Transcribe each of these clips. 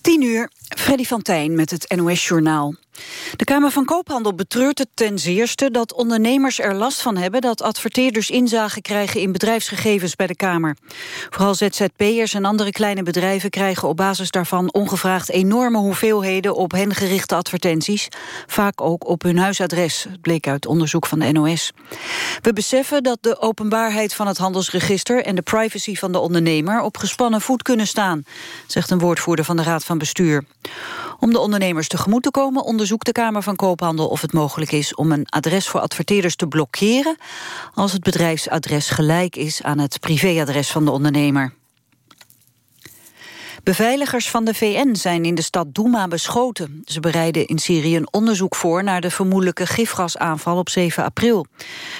10 uur, Freddy van met het NOS-journaal. De Kamer van Koophandel betreurt het ten zeerste dat ondernemers er last van hebben dat adverteerders inzage krijgen in bedrijfsgegevens bij de Kamer. Vooral ZZP'ers en andere kleine bedrijven krijgen op basis daarvan ongevraagd enorme hoeveelheden op hen gerichte advertenties, vaak ook op hun huisadres, bleek uit onderzoek van de NOS. We beseffen dat de openbaarheid van het handelsregister en de privacy van de ondernemer op gespannen voet kunnen staan, zegt een woordvoerder van de Raad van Bestuur. Om de ondernemers tegemoet te komen onderzoekt de Kamer van Koophandel of het mogelijk is om een adres voor adverteerders te blokkeren als het bedrijfsadres gelijk is aan het privéadres van de ondernemer. Beveiligers van de VN zijn in de stad Douma beschoten. Ze bereiden in Syrië een onderzoek voor naar de vermoedelijke gifgasaanval op 7 april.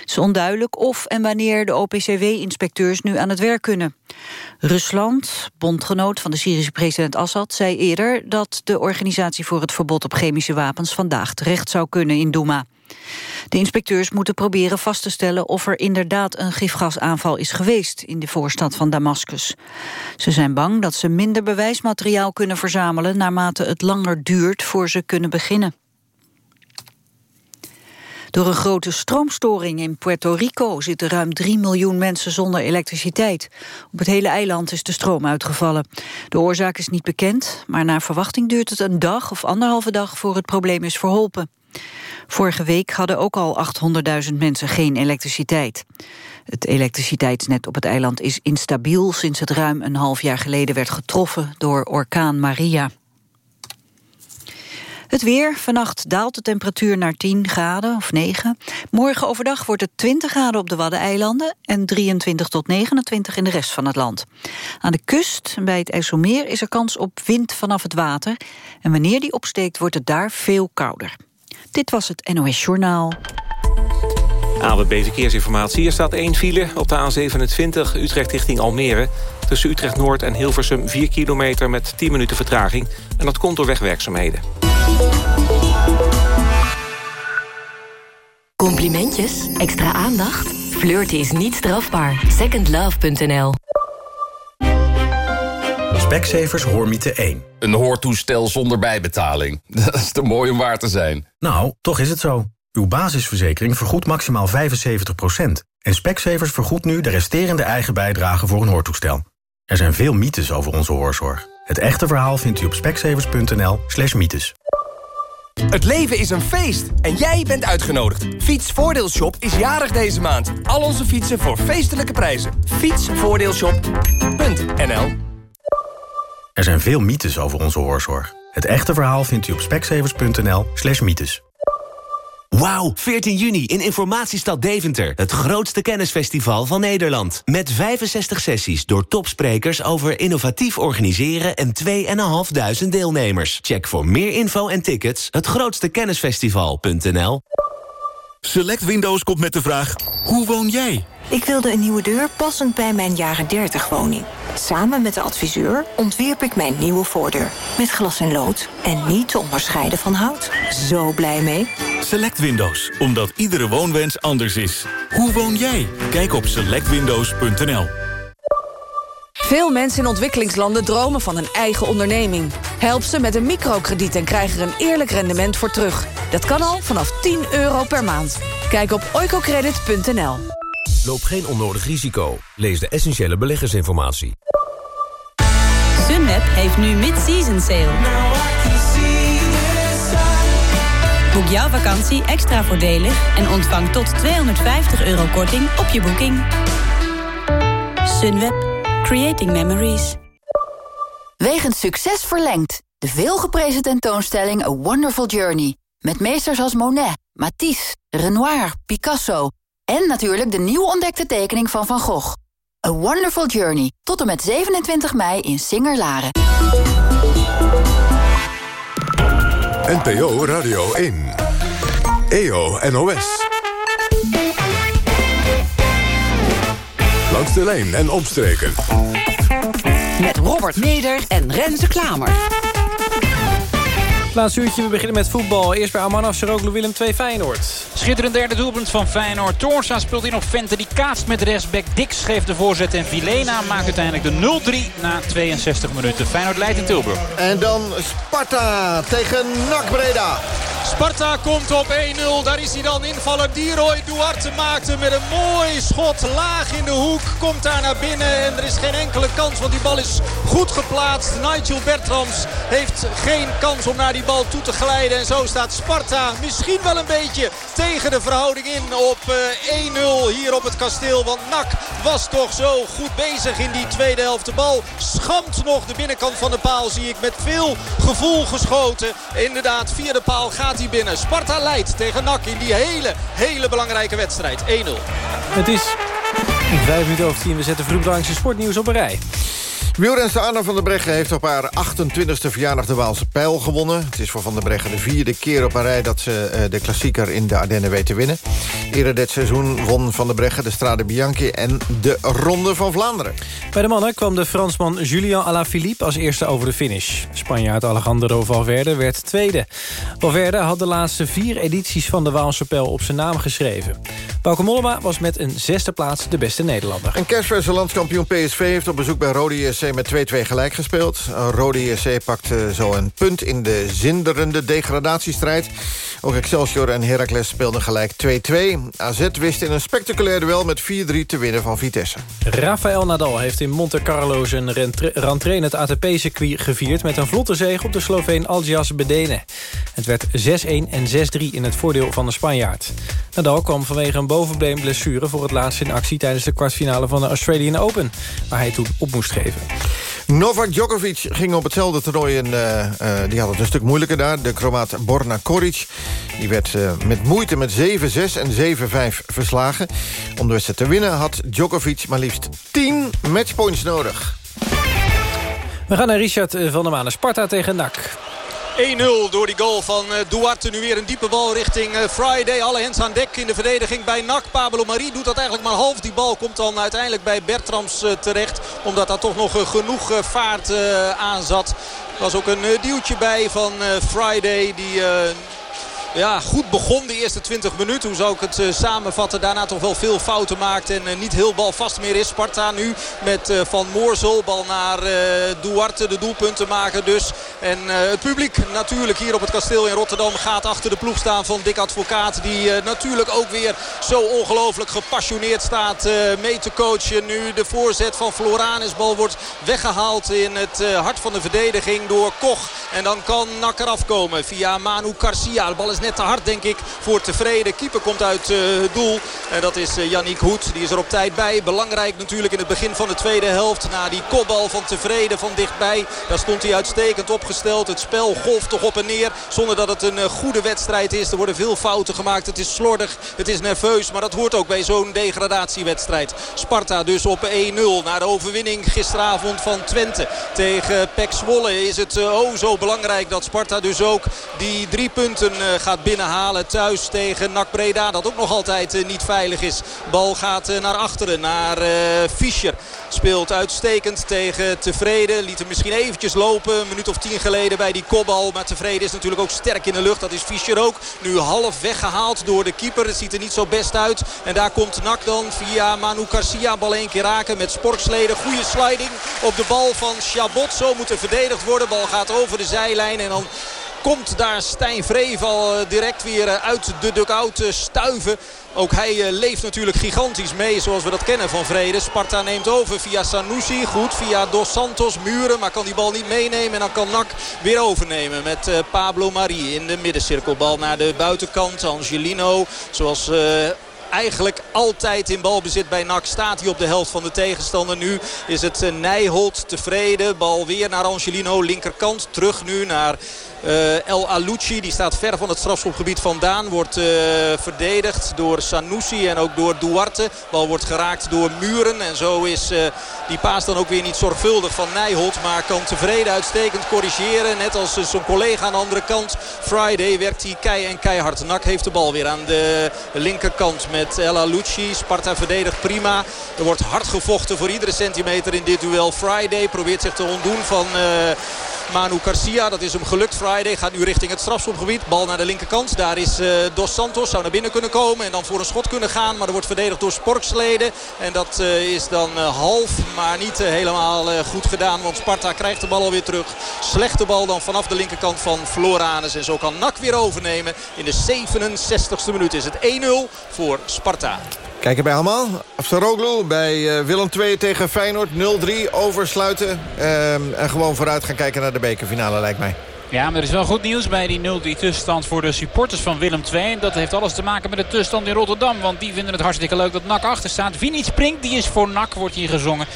Het is onduidelijk of en wanneer de OPCW-inspecteurs nu aan het werk kunnen. Rusland, bondgenoot van de Syrische president Assad, zei eerder dat de organisatie voor het verbod op chemische wapens vandaag terecht zou kunnen in Douma. De inspecteurs moeten proberen vast te stellen of er inderdaad een gifgasaanval is geweest in de voorstad van Damascus. Ze zijn bang dat ze minder bewijsmateriaal kunnen verzamelen naarmate het langer duurt voor ze kunnen beginnen. Door een grote stroomstoring in Puerto Rico zitten ruim 3 miljoen mensen zonder elektriciteit. Op het hele eiland is de stroom uitgevallen. De oorzaak is niet bekend, maar naar verwachting duurt het een dag of anderhalve dag voor het probleem is verholpen. Vorige week hadden ook al 800.000 mensen geen elektriciteit. Het elektriciteitsnet op het eiland is instabiel... sinds het ruim een half jaar geleden werd getroffen door orkaan Maria. Het weer. Vannacht daalt de temperatuur naar 10 graden of 9. Morgen overdag wordt het 20 graden op de Waddeneilanden... en 23 tot 29 in de rest van het land. Aan de kust, bij het IJsselmeer, is er kans op wind vanaf het water. En wanneer die opsteekt, wordt het daar veel kouder. Dit was het NOS Journaal. AWB Verkeersinformatie. Hier staat één file op de A27 Utrecht richting Almere. Tussen Utrecht Noord en Hilversum 4 kilometer met 10 minuten vertraging. En dat komt door wegwerkzaamheden. Complimentjes? Extra aandacht? Flirten is niet strafbaar. Secondlove.nl Specsavers Hoormiete 1. Een hoortoestel zonder bijbetaling. Dat is te mooi om waar te zijn. Nou, toch is het zo. Uw basisverzekering vergoedt maximaal 75%. En Specsavers vergoedt nu de resterende eigen bijdrage voor een hoortoestel. Er zijn veel mythes over onze hoorzorg. Het echte verhaal vindt u op specsavers.nl slash mythes. Het leven is een feest en jij bent uitgenodigd. Fietsvoordeelshop is jarig deze maand. Al onze fietsen voor feestelijke prijzen. Fietsvoordeelshop.nl Er zijn veel mythes over onze hoorzorg. Het echte verhaal vindt u op specsavers.nl slash mythes. Wauw, 14 juni in Informatiestad Deventer. Het grootste kennisfestival van Nederland. Met 65 sessies door topsprekers over innovatief organiseren... en 2.500 deelnemers. Check voor meer info en tickets hetgrootstekennisfestival.nl Select Windows komt met de vraag, hoe woon jij? Ik wilde een nieuwe deur passend bij mijn jaren 30 woning. Samen met de adviseur ontwierp ik mijn nieuwe voordeur. Met glas en lood en niet te onderscheiden van hout. Zo blij mee. Select Windows, omdat iedere woonwens anders is. Hoe woon jij? Kijk op selectwindows.nl Veel mensen in ontwikkelingslanden dromen van een eigen onderneming. Help ze met een microkrediet en krijg er een eerlijk rendement voor terug. Dat kan al vanaf 10 euro per maand. Kijk op oicocredit.nl. Loop geen onnodig risico. Lees de essentiële beleggersinformatie. Sunweb heeft nu mid-season sale. Boek jouw vakantie extra voordelig en ontvang tot 250 euro korting op je boeking. Sunweb. Creating Memories. Wegens succes verlengd. De veelgeprezen tentoonstelling A Wonderful Journey. Met meesters als Monet, Matisse, Renoir, Picasso... en natuurlijk de nieuw ontdekte tekening van Van Gogh. A Wonderful Journey. Tot en met 27 mei in Singer-Laren. NPO Radio 1. EO NOS. Langs de lijn en omstreken. Met Robert Neder en Renze Klamer. Laatste uurtje, we beginnen met voetbal. Eerst bij Arman Afsaroglu Willem 2 Feyenoord. Schitterend derde doelpunt van Feyenoord. Toornstra speelt in op Vente. Die kaatst met rechtsback. Dix geeft de voorzet. En Vilena maakt uiteindelijk de 0-3 na 62 minuten. Feyenoord leidt in Tilburg. En dan Sparta tegen NAC Breda. Sparta komt op 1-0. Daar is hij dan invaller. Dieroy Duarte maakte met een mooi schot laag in de hoek. Komt daar naar binnen en er is geen enkele kans. Want die bal is goed geplaatst. Nigel Bertrams heeft geen kans om naar die bal toe te glijden. En zo staat Sparta misschien wel een beetje tegen de verhouding in op 1-0 eh, hier op het kasteel. Want NAC was toch zo goed bezig in die tweede helft. De bal schamt nog de binnenkant van de paal zie ik met veel gevoel geschoten. Inderdaad, via de paal gaat hij binnen. Sparta leidt tegen NAC in die hele, hele belangrijke wedstrijd. 1-0. Het is vijf minuten over tien. We zetten vroegbelangrijkste sportnieuws op een rij. Wielrenster Anna van der Breggen heeft op haar 28e verjaardag de Waalse Pijl gewonnen. Het is voor Van der Breggen de vierde keer op een rij dat ze eh, de klassieker in de Ardennen weet te winnen. Eerder dit seizoen won Van der Breggen de Strade Bianchi en de Ronde van Vlaanderen. Bij de mannen kwam de Fransman Julian Alaphilippe als eerste over de finish. Spanjaard Alejandro Valverde werd tweede. Valverde had de laatste vier edities van de Waalse Pijl op zijn naam geschreven. Bauke Mollema was met een zesde plaats de beste Nederlander. En kerstverse landskampioen PSV heeft op bezoek bij Rode JC met 2-2 gelijk gespeeld. Rode JC pakte zo een punt in de zinderende degradatiestrijd. Ook Excelsior en Heracles speelden gelijk 2-2. AZ wist in een spectaculair duel met 4-3 te winnen van Vitesse. Rafael Nadal heeft in Monte Carlo zijn rentree het ATP-circuit gevierd... met een vlotte zege op de Sloveen Aljas Bedene. Het werd 6-1 en 6-3 in het voordeel van de Spanjaard. Nadal kwam vanwege een bovenbeenblessure voor het laatst in actie... tijdens de kwartfinale van de Australian Open, waar hij toen op moest geven. Novak Djokovic ging op hetzelfde toernooi... en uh, uh, die had het een stuk moeilijker daar. De Kroaat Borna Koric die werd uh, met moeite met 7-6 en 7-5 verslagen. Om de wedstrijd te winnen had Djokovic maar liefst 10 matchpoints nodig. We gaan naar Richard van der Manen. Sparta tegen NAC. 1-0 door die goal van Duarte. Nu weer een diepe bal richting Friday. Alle hens aan dek in de verdediging bij NAC. Pablo Marie doet dat eigenlijk maar half. Die bal komt dan uiteindelijk bij Bertrams terecht. Omdat daar toch nog genoeg vaart aan zat. Er was ook een duwtje bij van Friday. Die ja, goed begon de eerste 20 minuten. Hoe zou ik het uh, samenvatten? Daarna toch wel veel fouten maakt en uh, niet heel balvast meer is. Sparta nu met uh, Van Moorsel. Bal naar Duarte, de doelpunten maken dus. En het publiek natuurlijk hier op het kasteel in Rotterdam gaat achter de ploeg staan van Dick Advocaat. Die natuurlijk ook weer zo ongelooflijk gepassioneerd staat mee te coachen. Nu de voorzet van Floranis. Bal wordt weggehaald in het hart van de verdediging door Koch. En dan kan Nak eraf komen via Manu Garcia. De bal is net te hard denk ik voor tevreden. Keeper komt uit uh, het doel. En dat is uh, Yannick Hoed. Die is er op tijd bij. Belangrijk natuurlijk in het begin van de tweede helft. Na die kopbal van tevreden van dichtbij. Daar stond hij uitstekend opgesteld. Het spel golft toch op en neer. Zonder dat het een uh, goede wedstrijd is. Er worden veel fouten gemaakt. Het is slordig. Het is nerveus. Maar dat hoort ook bij zo'n degradatiewedstrijd. Sparta dus op 1-0. Na de overwinning gisteravond van Twente. Tegen Pek Zwolle is het oh zo belangrijk dat Sparta dus ook die drie punten gaat gaat binnenhalen thuis tegen NAC Breda. Dat ook nog altijd eh, niet veilig is. Bal gaat eh, naar achteren, naar eh, Fischer. Speelt uitstekend tegen Tevreden. Liet hem misschien eventjes lopen. Een minuut of tien geleden bij die kopbal. Maar Tevreden is natuurlijk ook sterk in de lucht. Dat is Fischer ook. Nu half weggehaald door de keeper. Het ziet er niet zo best uit. En daar komt Nak dan via Manu Garcia. Bal één keer raken met Sporksleden. Goede sliding op de bal van Chabot. Zo moet er verdedigd worden. Bal gaat over de zijlijn. En dan Komt daar Stijn Vreval eh, direct weer eh, uit de dugout stuiven. Ook hij eh, leeft natuurlijk gigantisch mee zoals we dat kennen van Vrede. Sparta neemt over via Sanusi. Goed via Dos Santos. Muren. Maar kan die bal niet meenemen. En dan kan Nak weer overnemen met Pablo Marie in de middencirkelbal naar de buitenkant. Angelino zoals eigenlijk altijd in balbezit bij NAC. Staat hij op de helft van de tegenstander. Nu is het Nijholt tevreden. Bal weer naar Angelino. Linkerkant. Terug nu naar uh, El Alucci. Die staat ver van het strafschopgebied vandaan. Wordt uh, verdedigd door Sanusi en ook door Duarte. Bal wordt geraakt door Muren. En zo is uh, die paas dan ook weer niet zorgvuldig van Nijholt. Maar kan tevreden uitstekend corrigeren. Net als zijn collega aan de andere kant. Friday werkt hij kei en keihard. Nak heeft de bal weer aan de linkerkant met El Alucci. Sparta verdedigt prima. Er wordt hard gevochten voor iedere centimeter in dit duel. Friday probeert zich te ontdoen van Manu Garcia. Dat is hem gelukt. Friday gaat nu richting het strafschopgebied. Bal naar de linkerkant. Daar is Dos Santos. Zou naar binnen kunnen komen en dan voor een schot kunnen gaan. Maar er wordt verdedigd door Sporksleden. En dat is dan half, maar niet helemaal goed gedaan. Want Sparta krijgt de bal alweer terug. Slechte bal dan vanaf de linkerkant van Floranus. En zo kan NAC weer overnemen. In de 67ste minuut is het 1-0 voor Sparta. Kijken bij allemaal. Afsaroglu bij uh, Willem 2 tegen Feyenoord 0-3 oversluiten. Uh, en gewoon vooruit gaan kijken naar de bekerfinale lijkt mij. Ja, maar er is wel goed nieuws bij die 0-3 tussenstand voor de supporters van Willem II. Dat heeft alles te maken met de tussenstand in Rotterdam. Want die vinden het hartstikke leuk dat NAC achter staat. Wie niet springt, die is voor NAC, wordt hier gezongen.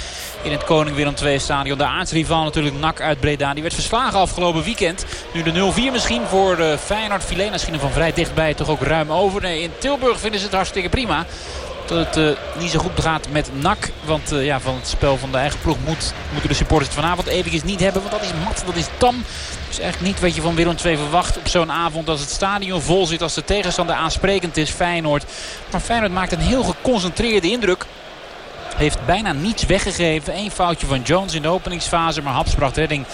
In het Koning Willem II stadion. De aardsrivaal natuurlijk NAC uit Breda. Die werd verslagen afgelopen weekend. Nu de 0-4 misschien voor de Feyenoord. Filena schieten van vrij dichtbij toch ook ruim over. Nee, in Tilburg vinden ze het hartstikke prima dat het uh, niet zo goed gaat met NAC. Want uh, ja, van het spel van de eigen ploeg moet, moeten de supporters het vanavond eventjes niet hebben. Want dat is mat, dat is tam. Dus eigenlijk niet wat je van Willem II verwacht op zo'n avond. Als het stadion vol zit, als de tegenstander aansprekend is, Feyenoord. Maar Feyenoord maakt een heel geconcentreerde indruk. Heeft bijna niets weggegeven. Eén foutje van Jones in de openingsfase. Maar Haps bracht redding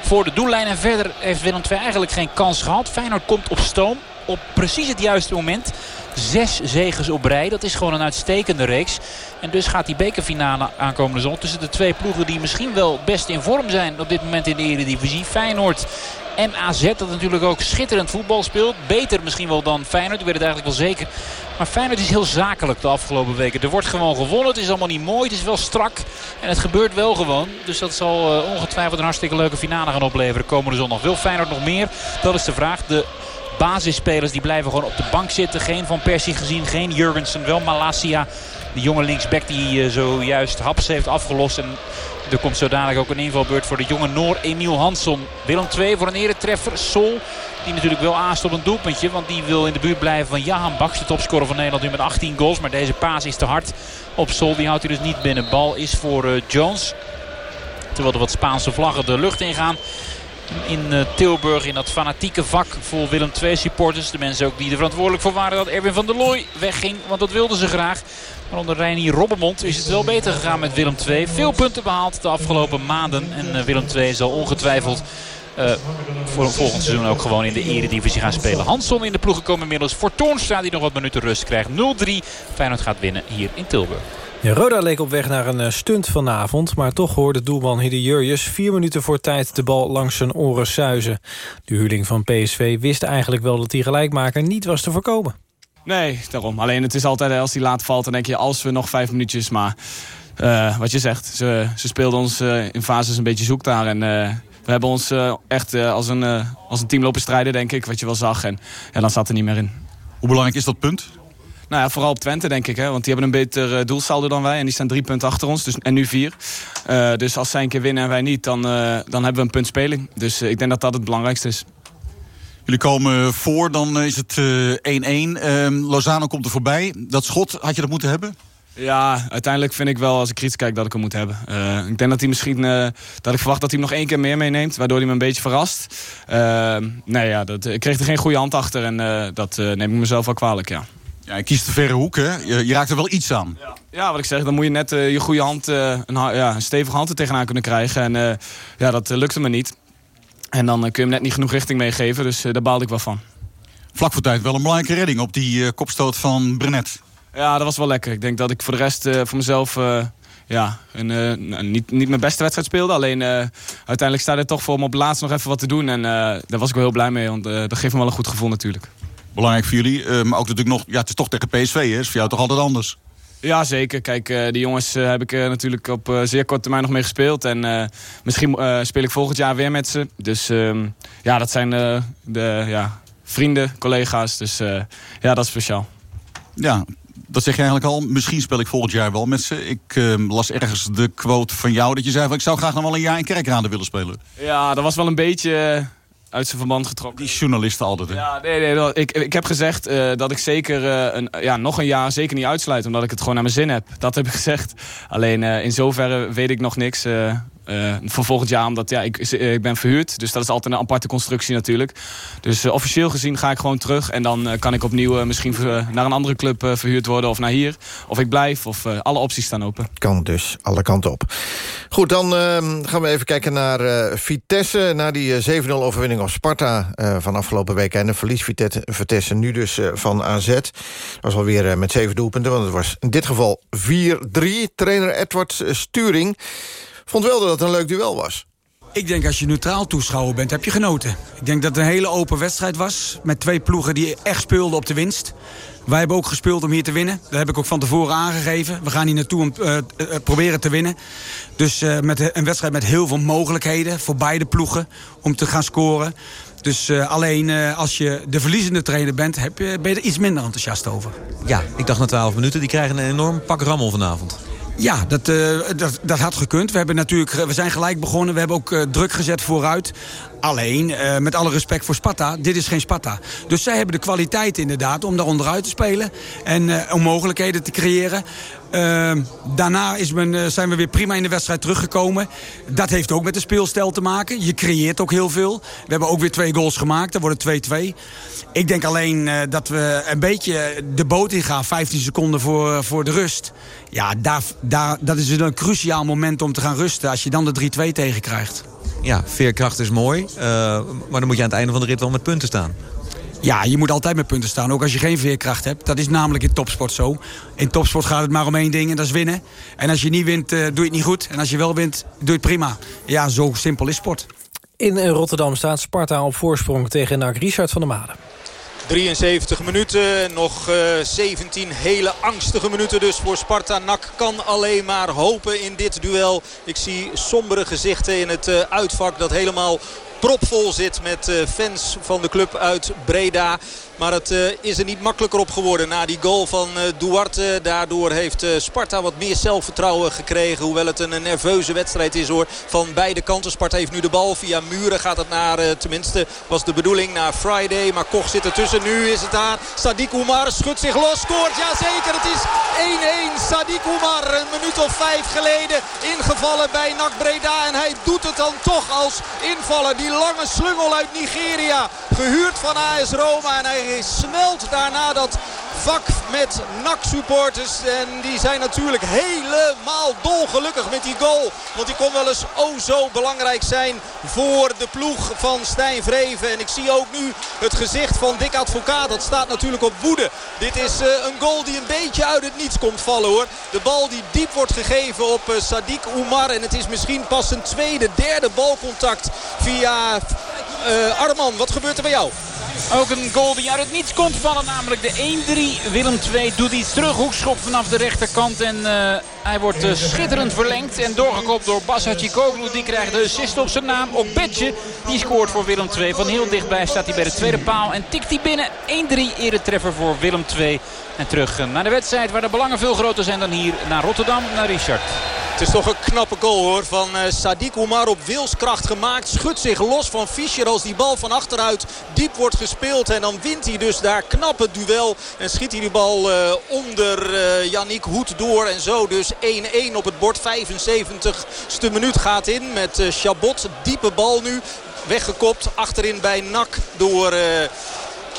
voor de doellijn. En verder heeft Willem II eigenlijk geen kans gehad. Feyenoord komt op stoom. Op precies het juiste moment. Zes zegens op rij. Dat is gewoon een uitstekende reeks. En dus gaat die bekerfinale aankomende zon tussen de twee ploegen die misschien wel best in vorm zijn op dit moment in de Eredivisie. Feyenoord en AZ dat natuurlijk ook schitterend voetbal speelt. Beter misschien wel dan Feyenoord. Ik weet het eigenlijk wel zeker. Maar Feyenoord is heel zakelijk de afgelopen weken. Er wordt gewoon gewonnen. Het is allemaal niet mooi. Het is wel strak. En het gebeurt wel gewoon. Dus dat zal uh, ongetwijfeld een hartstikke leuke finale gaan opleveren komende zondag. Wil Feyenoord nog meer? Dat is de vraag. De basisspelers die blijven gewoon op de bank zitten. Geen Van Persie gezien, geen Jurgensen, wel Malasia. De jonge linksback die uh, zojuist Haps heeft afgelost. En er komt zo dadelijk ook een invalbeurt voor de jonge Noor Emiel Hansson. Willem 2 voor een eretreffer. Sol die natuurlijk wel aast op een doelpuntje. Want die wil in de buurt blijven van Jahan Baks. De topscorer van Nederland nu met 18 goals. Maar deze paas is te hard op Sol. Die houdt hij dus niet binnen. Bal is voor uh, Jones. Terwijl er wat Spaanse vlaggen de lucht ingaan in uh, Tilburg. In dat fanatieke vak voor Willem II supporters. De mensen ook die er verantwoordelijk voor waren dat Erwin van der Looy wegging. Want dat wilden ze graag. Maar onder Reinier Robbermond is het wel beter gegaan met Willem II. Veel punten behaald de afgelopen maanden. En uh, Willem II zal ongetwijfeld uh, voor een volgend seizoen ook gewoon in de eredivisie gaan spelen. Hansson in de ploeg gekomen inmiddels. Voor Toornstra die nog wat minuten rust krijgt. 0-3. Feyenoord gaat winnen hier in Tilburg. Ja, Roda leek op weg naar een eh, stunt vanavond... maar toch hoorde doelman Hidde Jurjes vier minuten voor tijd... de bal langs zijn oren suizen. De huurling van PSV wist eigenlijk wel dat die gelijkmaker niet was te voorkomen. Nee, daarom. Alleen het is altijd als die laat valt... dan denk je als we nog vijf minuutjes... maar uh, wat je zegt, ze, ze speelden ons uh, in fases een beetje zoek daar... en we hebben ons echt als, een, als een team lopen strijden, denk ik, wat je wel zag. En ja, dan zat er niet meer in. Hoe belangrijk is dat punt? Nou ja, vooral op Twente denk ik. Hè? Want die hebben een beter uh, doelsaldo dan wij. En die staan drie punten achter ons. Dus, en nu vier. Uh, dus als zij een keer winnen en wij niet, dan, uh, dan hebben we een punt speling. Dus ik denk dat dat het belangrijkste is. Jullie komen voor, dan is het 1-1. Ehm, Lozano komt er voorbij. Dat schot, had je dat moeten hebben? Ja, uiteindelijk vind ik wel, als ik kritisch kijk, dat ik hem moet hebben. Uh, ik denk dat hij misschien, uh, dat ik verwacht dat hij hem nog één keer meer meeneemt. Waardoor hij me een beetje verrast. Uh, nee, ja, dat, ik kreeg er geen goede hand achter. En dat neem ik mezelf wel kwalijk, ja. Ja, je kiest de verre hoek, hè? Je, je, raakt er wel iets aan. Ja, ja wat ik zeg, dan moet je net uh, je goede hand, uh, een, ja, een stevige hand er tegenaan kunnen krijgen. En uh, ja, dat lukte me niet. En dan kun je hem net niet genoeg richting meegeven, dus daar baalde ik wel van. Vlak voor tijd wel een belangrijke redding op die kopstoot van Brenet. Ja, dat was wel lekker. Ik denk dat ik voor de rest voor mezelf ja, een, niet, niet mijn beste wedstrijd speelde. Alleen uiteindelijk staat er toch voor om op laatst nog even wat te doen. En daar was ik wel heel blij mee, want dat geeft me wel een goed gevoel natuurlijk belangrijk voor jullie. Uh, maar ook natuurlijk nog, ja, het is toch tegen PSV, hè? is voor jou toch altijd anders? Ja, zeker. Kijk, uh, die jongens uh, heb ik natuurlijk op zeer korte termijn nog mee gespeeld. En misschien speel ik volgend jaar weer met ze. Dus ehm, ja, dat zijn de ja, vrienden, collega's. Dus ja, dat is speciaal. Ja, dat zeg je eigenlijk al. Misschien speel ik volgend jaar wel met ze. Ik ehm, las ergens de quote van jou dat je zei... Van, ik zou graag nog wel een jaar in Kerkrade willen spelen. Ja, dat was wel een beetje uit zijn verband getrokken. Die journalisten altijd, hè? Ja, nee, nee. Ik, ik heb gezegd uh, dat ik zeker uh, een, ja, nog een jaar zeker niet uitsluit. Omdat ik het gewoon naar mijn zin heb. Dat heb ik gezegd. Alleen uh, in zoverre weet ik nog niks. Voor volgend jaar, omdat ja, ik, ik ben verhuurd. Dus dat is altijd een aparte constructie natuurlijk. Dus officieel gezien ga ik gewoon terug. En dan kan ik opnieuw misschien naar een andere club verhuurd worden. Of naar hier. Of ik blijf. Of alle opties staan open. Kan dus alle kanten op. Goed, dan ehm, gaan we even kijken naar Vitesse. Na die 7-0 overwinning op Sparta van afgelopen week. En een verlies Vitesse nu dus van AZ. Dat was alweer met zeven doelpunten. Want het was in dit geval 4-3. Trainer Edward Sturing vond wel dat het een leuk duel was. Ik denk als je neutraal toeschouwer bent, heb je genoten. Ik denk dat het een hele open wedstrijd was. Met twee ploegen die echt speelden op de winst. Wij hebben ook gespeeld om hier te winnen. Dat heb ik ook van tevoren aangegeven. We gaan hier naartoe om uh, proberen te winnen. Dus uh, met een wedstrijd met heel veel mogelijkheden voor beide ploegen om te gaan scoren. Dus uh, alleen uh, als je de verliezende trainer bent, heb je, ben je er iets minder enthousiast over. Ja, ik dacht na 12 minuten, die krijgen een enorm pak rammel vanavond. Ja, dat, uh, dat, dat had gekund. We, hebben natuurlijk, we zijn gelijk begonnen. We hebben ook uh, druk gezet vooruit. Alleen, met alle respect voor Sparta, dit is geen Sparta. Dus zij hebben de kwaliteit inderdaad om daar onderuit te spelen. En om mogelijkheden te creëren. Ehm, daarna is men, zijn we weer prima in de wedstrijd teruggekomen. Dat heeft ook met de speelstijl te maken. Je creëert ook heel veel. We hebben ook weer twee goals gemaakt. Dan wordt het 2-2. Ik denk alleen dat we een beetje de boot ingaan. 15 seconden voor, voor de rust. Ja, daar, daar, dat is een cruciaal moment om te gaan rusten... als je dan de 3-2 tegenkrijgt. Ja, veerkracht is mooi. Maar dan moet je aan het einde van de rit wel met punten staan. Ja, je moet altijd met punten staan, ook als je geen veerkracht hebt. Dat is namelijk in topsport zo. In topsport gaat het maar om één ding en dat is winnen. En als je niet wint, uh, doe je het niet goed. En als je wel wint, doe je het prima. Ja, zo simpel is sport. In Rotterdam staat Sparta op voorsprong tegen NAC Richard van der Made. 73 minuten, nog uh, eh, 17 hele angstige minuten dus voor Sparta. NAC kan alleen maar hopen in dit duel. Ik zie sombere gezichten in het uh, uitvak dat helemaal propvol zit met uh, fans van de club uit Breda. Maar het uh, is er niet makkelijker op geworden na die goal van uh, Duarte. Daardoor heeft Sparta wat meer zelfvertrouwen gekregen. Hoewel het een, nerveuze wedstrijd is hoor. Van beide kanten. Sparta heeft nu de bal. Via Muren gaat het naar, tenminste was de bedoeling, naar Friday. Maar Koch zit ertussen. Nu is het daar. Sadiq Oumar schudt zich los. Scoort. Jazeker. Het is 1-1. Sadiq Oumar een minuut of vijf geleden ingevallen bij NAC Breda. En hij doet het dan toch als invaller. Die lange slungel uit Nigeria. Gehuurd van AS Roma. En hij smelt daarna dat vak met NAC-supporters. En die zijn natuurlijk helemaal dolgelukkig met die goal. Want die kon wel eens oh zo belangrijk zijn voor de ploeg van Stijn Vreven. En ik zie ook nu het gezicht van Dick Advocaat. Dat staat natuurlijk op woede. Dit is uh, een goal die een beetje uit het niets komt vallen hoor. De bal die diep wordt gegeven op uh, Sadiq Oumar. En het is misschien pas een tweede, derde balcontact via uh, Arman. Wat gebeurt er bij jou? Ook een goal die uit het niets komt vallen. Namelijk de 1-3. Willem 2 doet iets terug. Hoekschop vanaf de rechterkant. En uh, hij wordt uh, schitterend verlengd. En doorgekopt door Bas Hachikoglu. Die krijgt de assist op zijn naam. Op Betje. Die scoort voor Willem 2. Van heel dichtbij staat hij bij de tweede paal. En tikt hij binnen. 1-3 eerder treffer voor Willem 2. En terug eh, naar de wedstrijd waar de belangen veel groter zijn dan hier. Naar Rotterdam, naar Richard. Het is toch een knappe goal hoor van uh, Sadiq Oumar op wilskracht gemaakt. Schudt zich los van Fischer als die bal van achteruit diep wordt gespeeld. En dan wint hij dus daar knap het duel. En schiet hij die bal uh, onder uh, Yannick Hoed door. En zo dus 1-1 op het bord. 75ste minuut gaat in met Chabot. Diepe bal nu. Weggekopt achterin bij Nak door...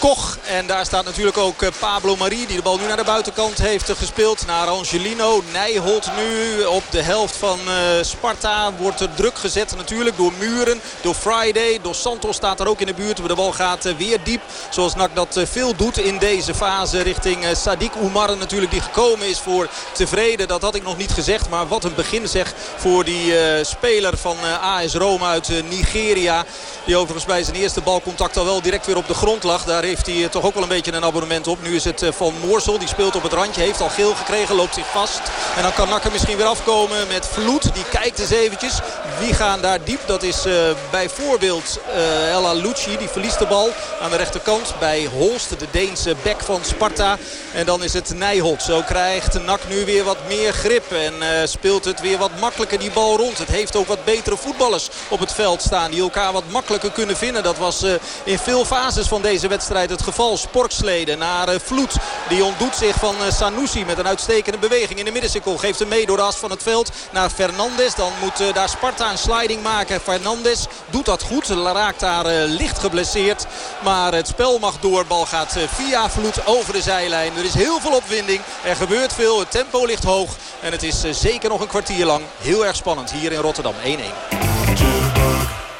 Koch. En daar staat natuurlijk ook eh, Pablo Marie die de bal nu naar de buitenkant heeft gespeeld. Naar Angelino. Nijholt nu op de helft van uh, Sparta. Wordt er druk gezet natuurlijk door Muren. Door Friday. Door Santos staat er ook in de buurt. De bal gaat weer diep. Zoals Nak dat veel doet in deze fase. Richting Sadiq Oumar natuurlijk die gekomen is voor tevreden. Dat had ik nog niet gezegd. Maar wat een begin zeg voor die speler van AS Roma uit Nigeria. Die overigens bij zijn eerste balcontact al wel direct weer op de grond lag. Daar heeft hij toch ook wel een beetje een abonnement op. Nu is het eh, Van Moorsel. Die speelt op het randje. Heeft al geel gekregen. Loopt zich vast. En dan kan Nakker misschien weer afkomen met Vloed. Die kijkt eens eventjes. Wie gaan daar diep? Dat is uh, bijvoorbeeld Ella Lucci. Die verliest de bal aan de rechterkant. Bij Holst. De Deense bek van Sparta. En dan is het Nijholt. Zo krijgt Nak nu weer wat meer grip. En speelt het weer wat makkelijker die bal rond. Het heeft ook wat betere voetballers op het veld staan. Die elkaar wat makkelijker kunnen vinden. Dat was in veel fases van deze wedstrijd wedstrijd het geval. Sporksleden naar Vloed. Die ontdoet zich van Sanusi met een uitstekende beweging in de middencirkel. Geeft hem mee door de as van het veld naar Fernandes. Dan moet daar Sparta een sliding maken. Fernandes doet dat goed. Raakt daar licht geblesseerd. Maar het spel mag door. Bal gaat via Vloed over de zijlijn. Er is heel veel opwinding. Er gebeurt veel. Het tempo ligt hoog. En het is zeker nog een kwartier lang heel erg spannend hier in Rotterdam. 1-1.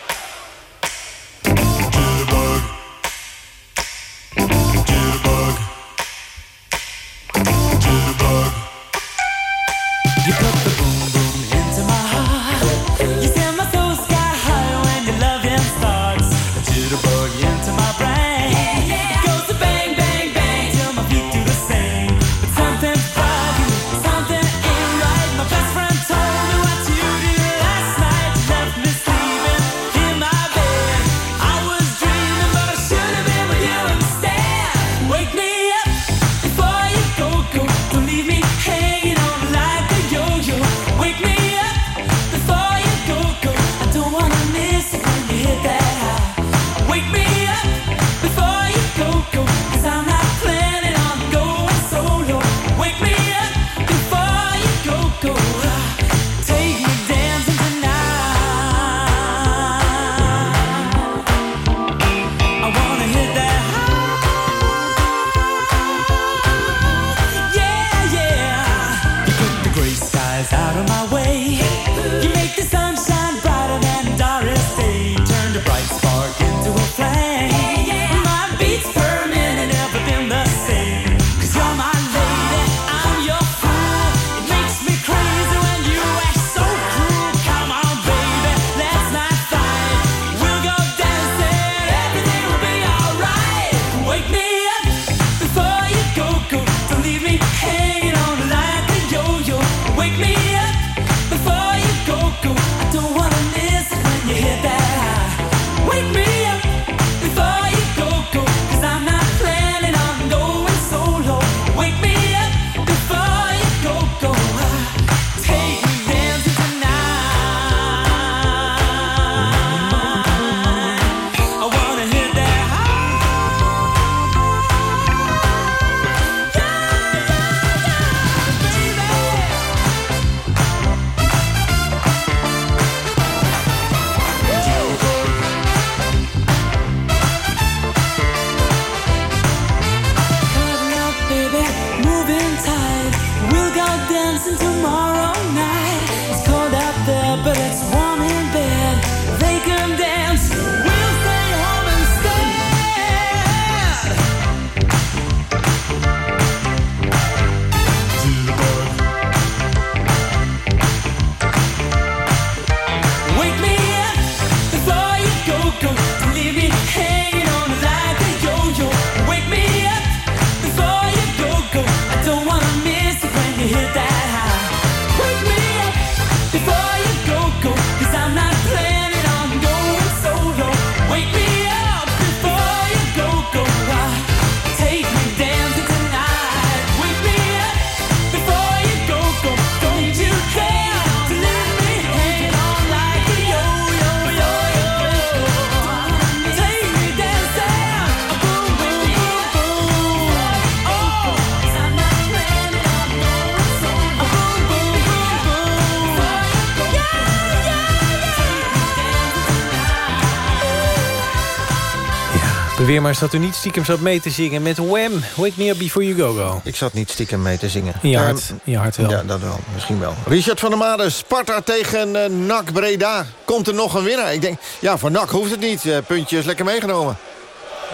Weer maar dat u niet stiekem zat mee te zingen met Wham! Wake me up before you go go. Ik zat niet stiekem mee te zingen. In je hart, um, in je hart wel. Ja, dat wel. Misschien wel. Richard van der Made, Sparta tegen uh, NAC Breda. Komt er nog een winnaar? Ik denk, ja, voor NAC hoeft het niet. Uh, puntjes lekker meegenomen.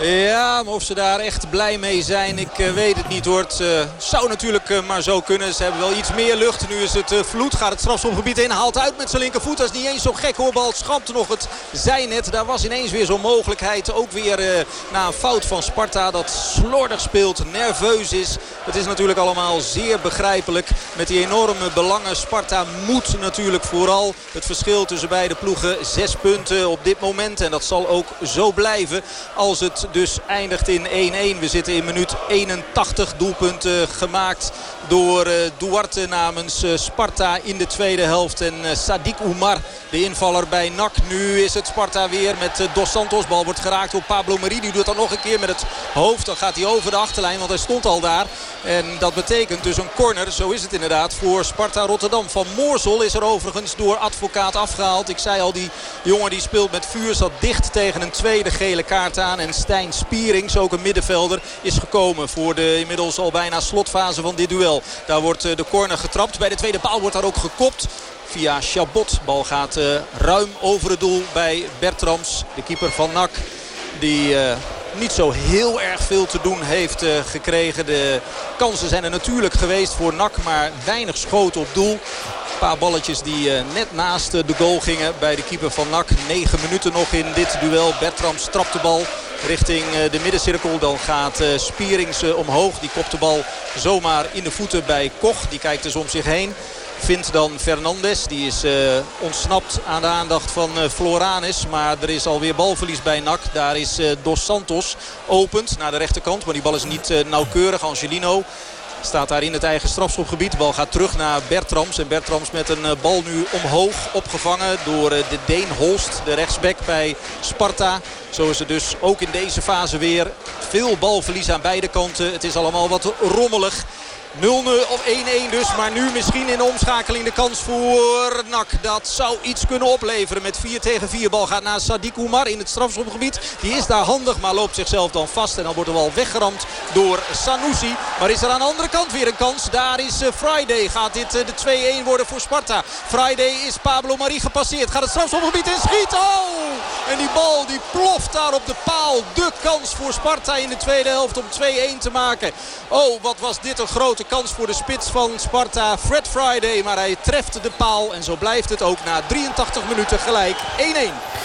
Ja, maar of ze daar echt blij mee zijn, ik uh, weet het niet hoor. Het uh, zou natuurlijk uh, maar zo kunnen. Ze hebben wel iets meer lucht. Nu is het vloed. Gaat het strafschopgebied in. Haalt uit met zijn linkervoet. Dat is niet eens zo gek hoor. Bal schampt nog het zijnet. Daar was ineens weer zo'n mogelijkheid. Ook weer na een fout van Sparta. Dat slordig speelt. Nerveus is. Het is natuurlijk allemaal zeer begrijpelijk. Met die enorme belangen. Sparta moet natuurlijk vooral het verschil tussen beide ploegen. Zes punten op dit moment. En dat zal ook zo blijven. Als het dus eindigt in 1-1. We zitten in minuut 81. Doelpunten gemaakt door uh, Duarte namens uh, Sparta in de tweede helft. En uh, Sadik Oumar, de invaller bij NAC. Nu is het Sparta weer met Dos Santos. Bal wordt geraakt door Pablo Mari. Die doet dat nog een keer met het hoofd. Dan gaat hij over de achterlijn, want hij stond al daar. En dat betekent dus een corner, zo is het inderdaad, voor Sparta Rotterdam. Van Moorsel is er overigens door advocaat afgehaald. Ik zei al, die jongen die speelt met vuur zat dicht tegen een tweede gele kaart aan. En Stijn Spierings, ook een middenvelder, is gekomen voor de inmiddels al bijna slotfase van dit duel. Daar wordt de corner getrapt. Bij de tweede paal wordt daar ook gekopt via Chabot. Bal gaat uh, ruim over het doel bij Bertrams, de keeper van NAC. Die uh, niet zo heel erg veel te doen heeft gekregen. De kansen zijn er natuurlijk geweest voor NAC, maar weinig schoten op doel. Een paar balletjes die net naast de goal gingen bij de keeper van NAC. 9 minuten nog in dit duel. Bertrams trapt de bal richting uh, de middencirkel. Dan gaat uh, Spierings omhoog. Die kopt de bal zomaar in de voeten bij Koch. Die kijkt dus om zich heen. Vindt dan Fernandes. Die is ontsnapt aan de aandacht van uh, Floranis. Maar er is alweer balverlies bij NAC. Daar is Dos Santos opend naar de rechterkant. Maar die bal is niet nauwkeurig. Angelino staat daar in het eigen strafschopgebied. Bal gaat terug naar Bertrams. En Bertrams met een bal nu omhoog opgevangen door de Deen Holst. De rechtsback bij Sparta. Zo is het dus ook in deze fase weer veel balverlies aan beide kanten. Het is allemaal wat rommelig. 0-0 of 1-1 dus. Maar nu misschien in de omschakeling de kans voor NAC. Dat zou iets kunnen opleveren. Met 4 tegen 4 bal gaat naar Sadiq Oumar in het strafschopgebied. Die is daar handig maar loopt zichzelf dan vast. En dan wordt de bal weggeramd door Sanusi. Maar is er aan de andere kant weer een kans. Daar is Friday. Gaat dit de 2-1 worden voor Sparta. Friday is Pablo Marie gepasseerd. Gaat het strafschopgebied in schiet. Oh! En die bal die ploft daar op de paal. De kans voor Sparta in de tweede helft om 2-1 te maken. Oh, wat was dit een grote kans voor de spits van Sparta. Fred Friday, maar hij treft de paal. En zo blijft het ook na 83 minuten gelijk 1-1.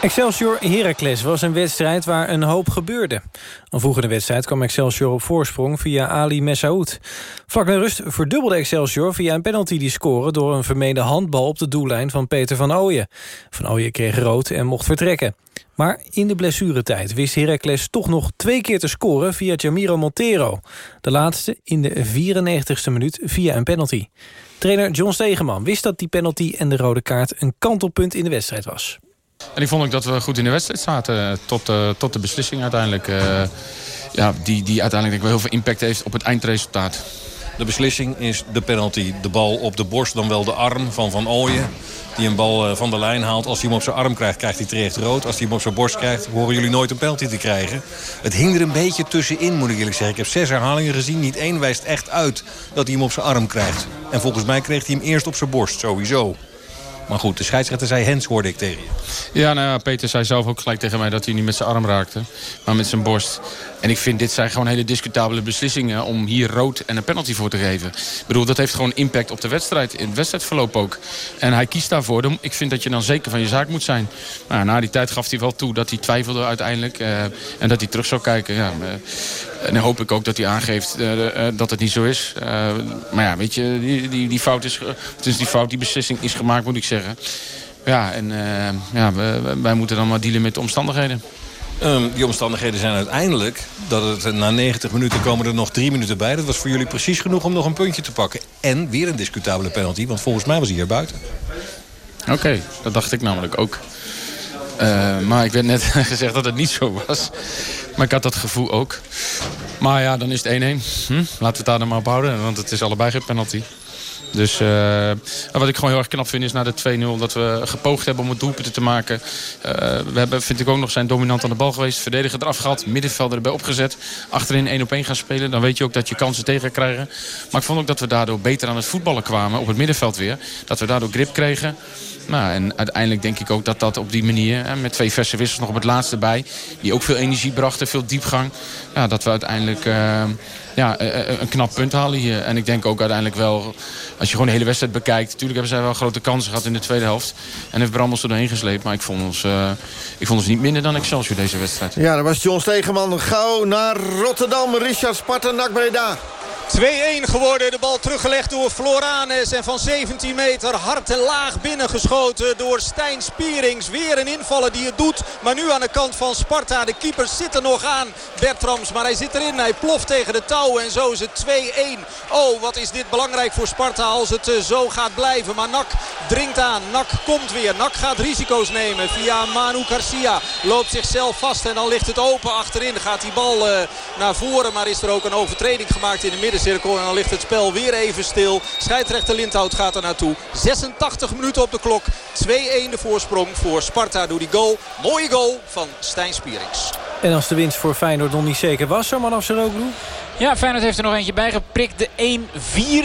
Excelsior Heracles was een wedstrijd waar een hoop gebeurde. Een vroeg de wedstrijd kwam Excelsior op voorsprong via Ali Messaoud. Vlak na rust verdubbelde Excelsior via een penalty die scoren... door een vermeende handbal op de doellijn van Peter van Ooyen. Van Ooyen kreeg rood en mocht vertrekken. Maar in de blessuretijd wist Heracles toch nog twee keer te scoren... via Jamiro Montero. De laatste in de 94ste minuut via een penalty. Trainer John Stegeman wist dat die penalty en de rode kaart... een kantelpunt in de wedstrijd was. En ik vond ook dat we goed in de wedstrijd zaten. Tot, uh, tot de beslissing uiteindelijk. Uh, ja, die, die uiteindelijk denk ik wel heel veel impact heeft op het eindresultaat. De beslissing is de penalty. De bal op de borst, dan wel de arm van Van Ooyen. Die een bal van de lijn haalt. Als hij hem op zijn arm krijgt, krijgt hij terecht rood. Als hij hem op zijn borst krijgt, horen jullie nooit een penalty te krijgen. Het hing er een beetje tussenin, moet ik eerlijk zeggen. Ik heb zes herhalingen gezien. Niet één wijst echt uit dat hij hem op zijn arm krijgt. En volgens mij kreeg hij hem eerst op zijn borst, sowieso. Maar goed, de scheidsrechter zei Hens, hoorde ik tegen je. Ja, nou ja, Peter zei zelf ook gelijk tegen mij dat hij niet met zijn arm raakte. Maar met zijn borst. En ik vind dit zijn gewoon hele discutabele beslissingen... om hier rood en een penalty voor te geven. Ik bedoel, dat heeft gewoon impact op de wedstrijd. In het wedstrijdverloop ook. En hij kiest daarvoor. Ik vind dat je dan zeker van je zaak moet zijn. Nou, na die tijd gaf hij wel toe dat hij twijfelde uiteindelijk. Uh, en dat hij terug zou kijken. Ja, uh, en dan hoop ik ook dat hij aangeeft uh, dat het niet zo is. maar ja, weet je, die, die, die fout is... Het is die fout, die beslissing is gemaakt, moet ik zeggen. Ja, en ja, wij moeten dan maar dealen met de omstandigheden. Um, die omstandigheden zijn uiteindelijk dat het na 90 minuten komen er nog drie minuten bij. Dat was voor jullie precies genoeg om nog een puntje te pakken. En weer een discutabele penalty, want volgens mij was hij hier buiten. Oké, okay, dat dacht ik namelijk ook. Uh, maar ik werd net gezegd dat het niet zo was. Maar ik had dat gevoel ook. Maar ja, dan is het 1-1. Hm? Laten we het daar dan maar op houden, want het is allebei geen penalty. Dus uh, wat ik gewoon heel erg knap vind is na de 2-0 dat we gepoogd hebben om het doelpunt te maken. Uh, we hebben, vind ik ook nog, zijn dominant aan de bal geweest. Verdediger eraf gehad, middenvelder erbij opgezet. Achterin 1 op 1 gaan spelen. Dan weet je ook dat je kansen tegen krijgen. Maar ik vond ook dat we daardoor beter aan het voetballen kwamen op het middenveld weer. Dat we daardoor grip kregen. Nou, en uiteindelijk denk ik ook dat dat op die manier, hè, met twee verse wissels nog op het laatste bij, die ook veel energie brachten, veel diepgang, ja, dat we uiteindelijk uh, ja, een knap punt halen hier. En ik denk ook uiteindelijk wel, als je gewoon de hele wedstrijd bekijkt, natuurlijk hebben zij wel grote kansen gehad in de tweede helft. En heeft Brammels er doorheen gesleept, maar ik vond ons, uh, ik vond ons niet minder dan Excelsior deze wedstrijd. Ja, dat was John Stegeman. Gauw naar Rotterdam, Richard Sparta, Breda. 2-1 geworden. De bal teruggelegd door Floranes. En van 17 meter hard en laag binnengeschoten door Stijn Spierings. Weer een invaller die het doet. Maar nu aan de kant van Sparta. De keeper zit er nog aan. Bertrams. Maar hij zit erin. Hij ploft tegen de En zo is het 2-1. Oh, wat is dit belangrijk voor Sparta als het uh, zo gaat blijven. Maar Nak dringt aan. Nak komt weer. Nak gaat risico's nemen via Manu Garcia. Loopt zichzelf vast en dan ligt het open achterin. Gaat die bal uh, naar voren. Maar is er ook een overtreding gemaakt in de middencirkel. En dan ligt het spel weer even stil. Scheidsrechter Lindhout gaat er naartoe. 86 minuten op de klok. 2-1 de voorsprong voor Sparta door die goal. Mooie goal van Stijn Spierings. En als de winst voor Feyenoord nog niet zeker was, zo man Afseroglu? Ja, Feyenoord heeft er nog eentje bij geprikt. De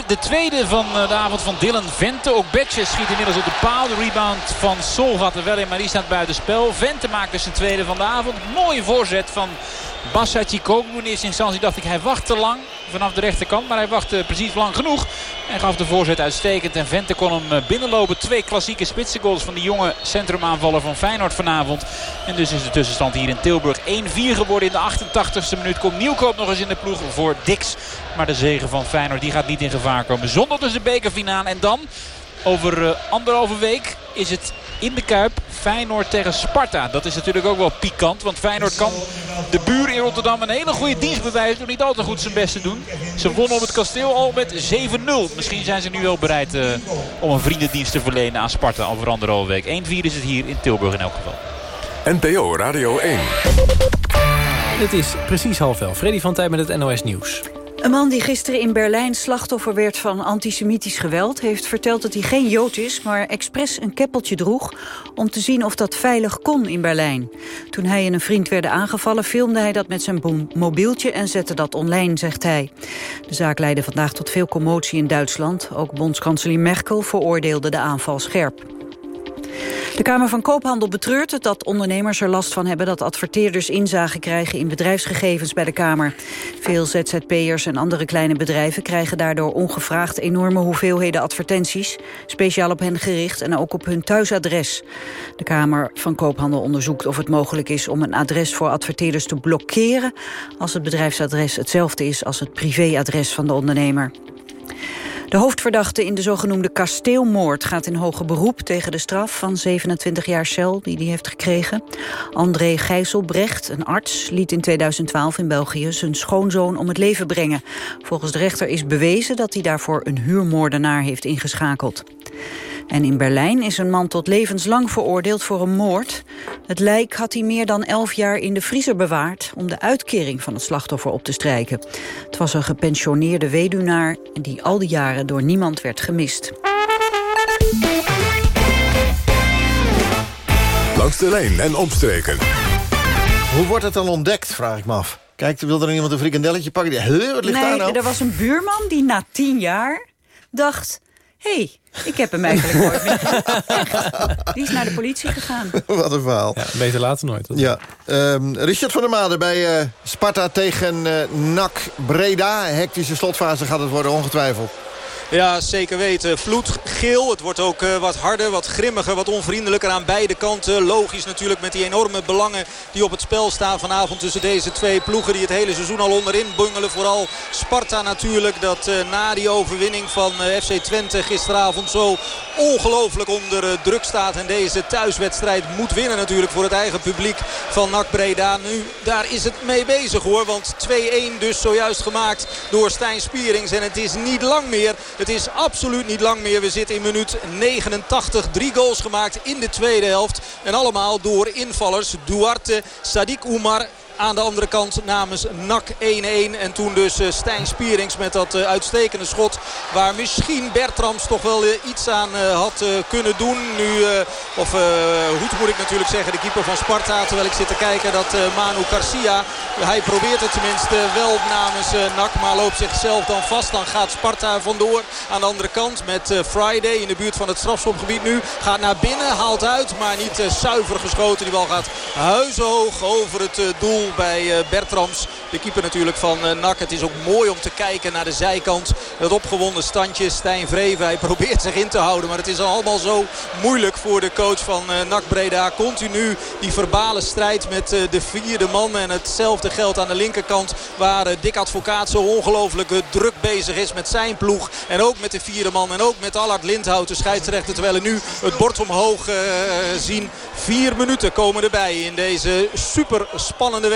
1-4. De tweede van de avond van Dylan Vente. Ook Betje schiet inmiddels op de paal. De rebound van Sol gaat er wel in, maar die staat buiten spel. Vente maakt dus zijn tweede van de avond. Mooie voorzet van Bassa Chikoglu. In eerste instantie dacht ik hij wacht te lang vanaf de rechterkant. Maar hij wachtte precies lang genoeg. En gaf de voorzet uitstekend. En Vente kon hem binnenlopen. Twee klassieke spitsengoals van die jonge centrumaanvaller van Feyenoord vanavond. En dus is de tussenstand hier in Tilburg 1-4 geworden. In de 88ste minuut komt Nieuwkoop nog eens in de ploeg voor Dix. Maar de zegen van Feyenoord die gaat niet in gevaar komen. Zonder dus de bekerfinale. En dan over uh, anderhalve week is het in de Kuip Feyenoord tegen Sparta. Dat is natuurlijk ook wel pikant. Want Feyenoord kan de buur in Rotterdam een hele goede dienst bewijzen. Door niet al te goed zijn best te doen. Ze wonnen op het kasteel al met 7-0. Misschien zijn ze nu wel bereid uh, om een vriendendienst te verlenen aan Sparta over anderhalve week. 1-4 is het hier in Tilburg in elk geval. NPO Radio 1. Het is precies half elf. Freddy van Tijn met het NOS Nieuws. Een man die gisteren in Berlijn slachtoffer werd van antisemitisch geweld... heeft verteld dat hij geen Jood is, maar expres een keppeltje droeg... om te zien of dat veilig kon in Berlijn. Toen hij en een vriend werden aangevallen... filmde hij dat met zijn mobieltje en zette dat online, zegt hij. De zaak leidde vandaag tot veel commotie in Duitsland. Ook bondskanselier Merkel veroordeelde de aanval scherp. De Kamer van Koophandel betreurt het dat ondernemers er last van hebben... dat adverteerders inzage krijgen in bedrijfsgegevens bij de Kamer. Veel ZZP'ers en andere kleine bedrijven krijgen daardoor ongevraagd... enorme hoeveelheden advertenties, speciaal op hen gericht... en ook op hun thuisadres. De Kamer van Koophandel onderzoekt of het mogelijk is... om een adres voor adverteerders te blokkeren... als het bedrijfsadres hetzelfde is als het privéadres van de ondernemer. De hoofdverdachte in de zogenoemde kasteelmoord gaat in hoger beroep tegen de straf van 27 jaar cel die hij heeft gekregen. André Gijsselbrecht, een arts, liet in 2012 in België zijn schoonzoon om het leven brengen. Volgens de rechter is bewezen dat hij daarvoor een huurmoordenaar heeft ingeschakeld. En in Berlijn is een man tot levenslang veroordeeld voor een moord. Het lijk had hij meer dan elf jaar in de vriezer bewaard... om de uitkering van het slachtoffer op te strijken. Het was een gepensioneerde weduwnaar... die al die jaren door niemand werd gemist. Langs de lijn en omstreken. Hoe wordt het dan ontdekt, vraag ik me af. Kijk, wil er iemand een frikandelletje pakken? Die, wat ligt nee, daar nou? er was een buurman die na tien jaar dacht... hé, hey, ik heb hem eigenlijk nooit meer. Die is naar de politie gegaan. Wat een verhaal. Ja, beter later nooit. Ja. Um, Richard van der Made bij uh, Sparta tegen uh, NAC Breda. Hectische slotfase gaat het worden, ongetwijfeld. Ja, zeker weten. Vloedgeel. Het wordt ook uh, wat harder, wat grimmiger, wat onvriendelijker aan beide kanten. Logisch natuurlijk met die enorme belangen die op het spel staan vanavond tussen deze twee ploegen. Die het hele seizoen al onderin bungelen. Vooral Sparta natuurlijk. Dat uh, na die overwinning van uh, FC Twente gisteravond zo ongelooflijk onder druk staat. En deze thuiswedstrijd moet winnen natuurlijk voor het eigen publiek van NAC Breda. Nu, daar is het mee bezig hoor. Want 2-1 dus zojuist gemaakt door Stijn Spierings. En het is niet lang meer. Het is absoluut niet lang meer. We zitten in minuut 89. Drie goals gemaakt in de tweede helft. En allemaal door invallers. Duarte, Sadiq Oumar aan de andere kant namens NAC 1-1. En toen dus uh, Stijn Spierings met dat uh, uitstekende schot. Waar misschien Bertrams toch wel uh, iets aan had kunnen doen. Nu, of Hoed moet ik natuurlijk zeggen, de keeper van Sparta. Terwijl ik zit te kijken dat Manu Garcia, hij probeert het tenminste wel namens NAC. Maar loopt zichzelf dan vast. Dan gaat Sparta vandoor. Aan de andere kant met Friday in de buurt van het strafschopgebied nu. Gaat naar binnen, haalt uit. Maar niet zuiver geschoten. Die bal gaat huizenhoog over het doel bij Bertrams. De keeper natuurlijk van NAC. Het is ook mooi om te kijken naar de zijkant. Het opgewonden standje. Stijn Vreven. Hij probeert zich in te houden. Maar het is allemaal zo moeilijk voor de coach van NAC Breda. Continu die verbale strijd met de vierde man. En hetzelfde geldt aan de linkerkant. Waar Dick Advocaat zo ongelooflijk druk bezig is met zijn ploeg. En ook met de vierde man. En ook met Allard Lindhout, de scheidsrechter. Terwijl er nu het bord omhoog zien. Vier minuten komen erbij in deze super spannende wedstrijd.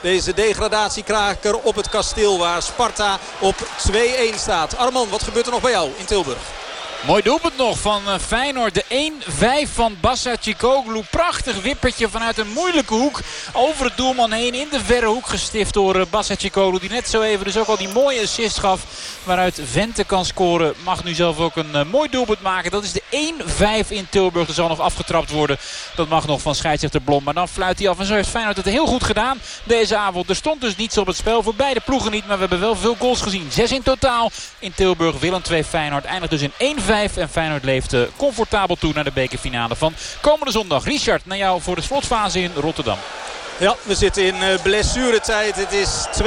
Deze degradatiekraker op het kasteel waar Sparta op 2-1 staat. Arman, wat gebeurt er nog bij jou in Tilburg? Mooi doelpunt nog van eh, Feyenoord. De 1-5 van Bassa Chikoglu. Prachtig wippertje vanuit een moeilijke hoek. Over het doelman heen in de verre hoek gestift door eh, Bassa. Die net zo even dus ook al die mooie assist gaf. Waaruit Vente kan scoren. Mag nu zelf ook een uh, mooi doelpunt maken. Dat is de 1-5 in Tilburg. Er zal nog afgetrapt worden. Dat mag nog van scheidsrechter Blom. Maar dan fluit hij af. En zo heeft Feyenoord het heel goed gedaan deze avond. Er stond dus niets op het spel. Voor beide ploegen niet. Maar we hebben wel veel goals gezien. Zes in totaal in Tilburg. Willem 2 Feyenoord eindigt dus in 1-5. En Feyenoord leeft eh, comfortabel toe naar de bekerfinale van komende zondag. Richard, naar jou voor de slotfase in Rotterdam. Ja, we zitten in eh, blessuretijd. Het is 2-1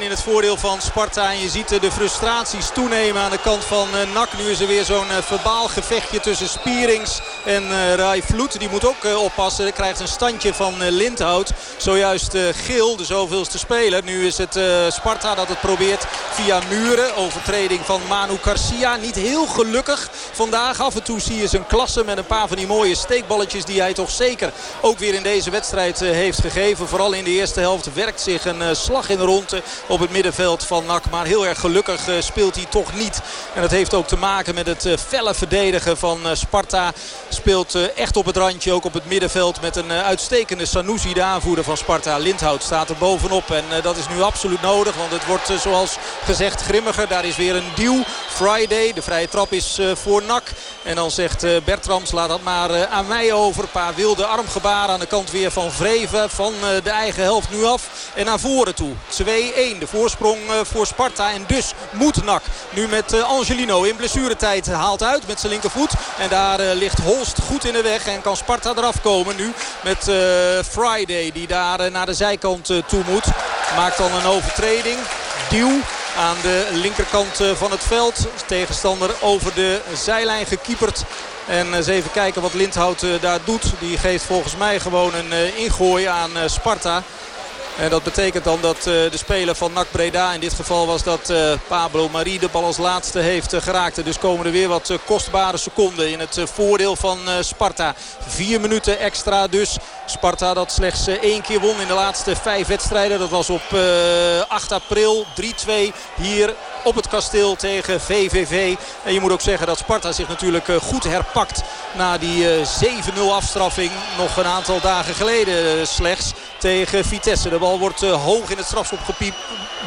in het voordeel van Sparta. En je ziet de frustraties toenemen aan de kant van eh, NAC. Nu is er weer zo'n verbaal gevechtje tussen Spierings en Rai Vloed. Die moet ook oppassen. Hij krijgt een standje van Lindhout. Zojuist geel, de zoveelste speler. Nu is het Sparta dat het probeert via muren. Overtreding van Manu Garcia. Niet heel gelukkig vandaag. Af en toe zie je zijn klasse met een paar van die mooie steekballetjes... die hij toch zeker ook weer in deze wedstrijd heeft gegeven. Vooral in de eerste helft werkt zich een uh, slag in de ronde op het middenveld van NAC. Maar heel erg gelukkig uh, speelt hij toch niet. En dat heeft ook te maken met het uh, felle verdedigen van Sparta. Speelt echt op het randje, ook op het middenveld. Met een uitstekende Sanusi, de aanvoerder van Sparta. Lindhout staat er bovenop. En dat is nu absoluut nodig. Want het wordt zoals gezegd grimmiger. Daar is weer een duw. Friday, de vrije trap is voor NAC. En dan zegt Bertrams, laat dat maar aan mij over. Een paar wilde armgebaren aan de kant weer van Vreven. Van eh, de eigen helft nu af. En naar voren toe. 2-1. De voorsprong eh, voor Sparta. En dus moet Nak nu met eh, Angelino in blessuretijd haalt uit met zijn linkervoet. En daar ligt Holst goed in de weg. En kan Sparta eraf komen nu met Friday. Die daar naar de zijkant toe moet. Maakt dan een overtreding. Duw aan de linkerkant van het veld. Tegenstander over de zijlijn gekieperd. En eens even kijken wat Lindhout eh, daar doet. Die geeft volgens mij gewoon een eh, ingooi aan eh, Sparta. En dat betekent dan dat de speler van NAC Breda, in dit geval was dat Pablo Marie, de bal als laatste heeft geraakt. Dus komen er weer wat kostbare seconden in het voordeel van Sparta. Vier minuten extra dus. Sparta dat slechts één keer won in de laatste vijf wedstrijden. Dat was op 8 april 3-2 hier op het kasteel tegen VVV. En je moet ook zeggen dat Sparta zich natuurlijk eh, goed herpakt na die 7-0 eh, afstraffing. Nog een aantal dagen geleden eh, slechts tegen Vitesse. De bal wordt hoog in het strafschopgebied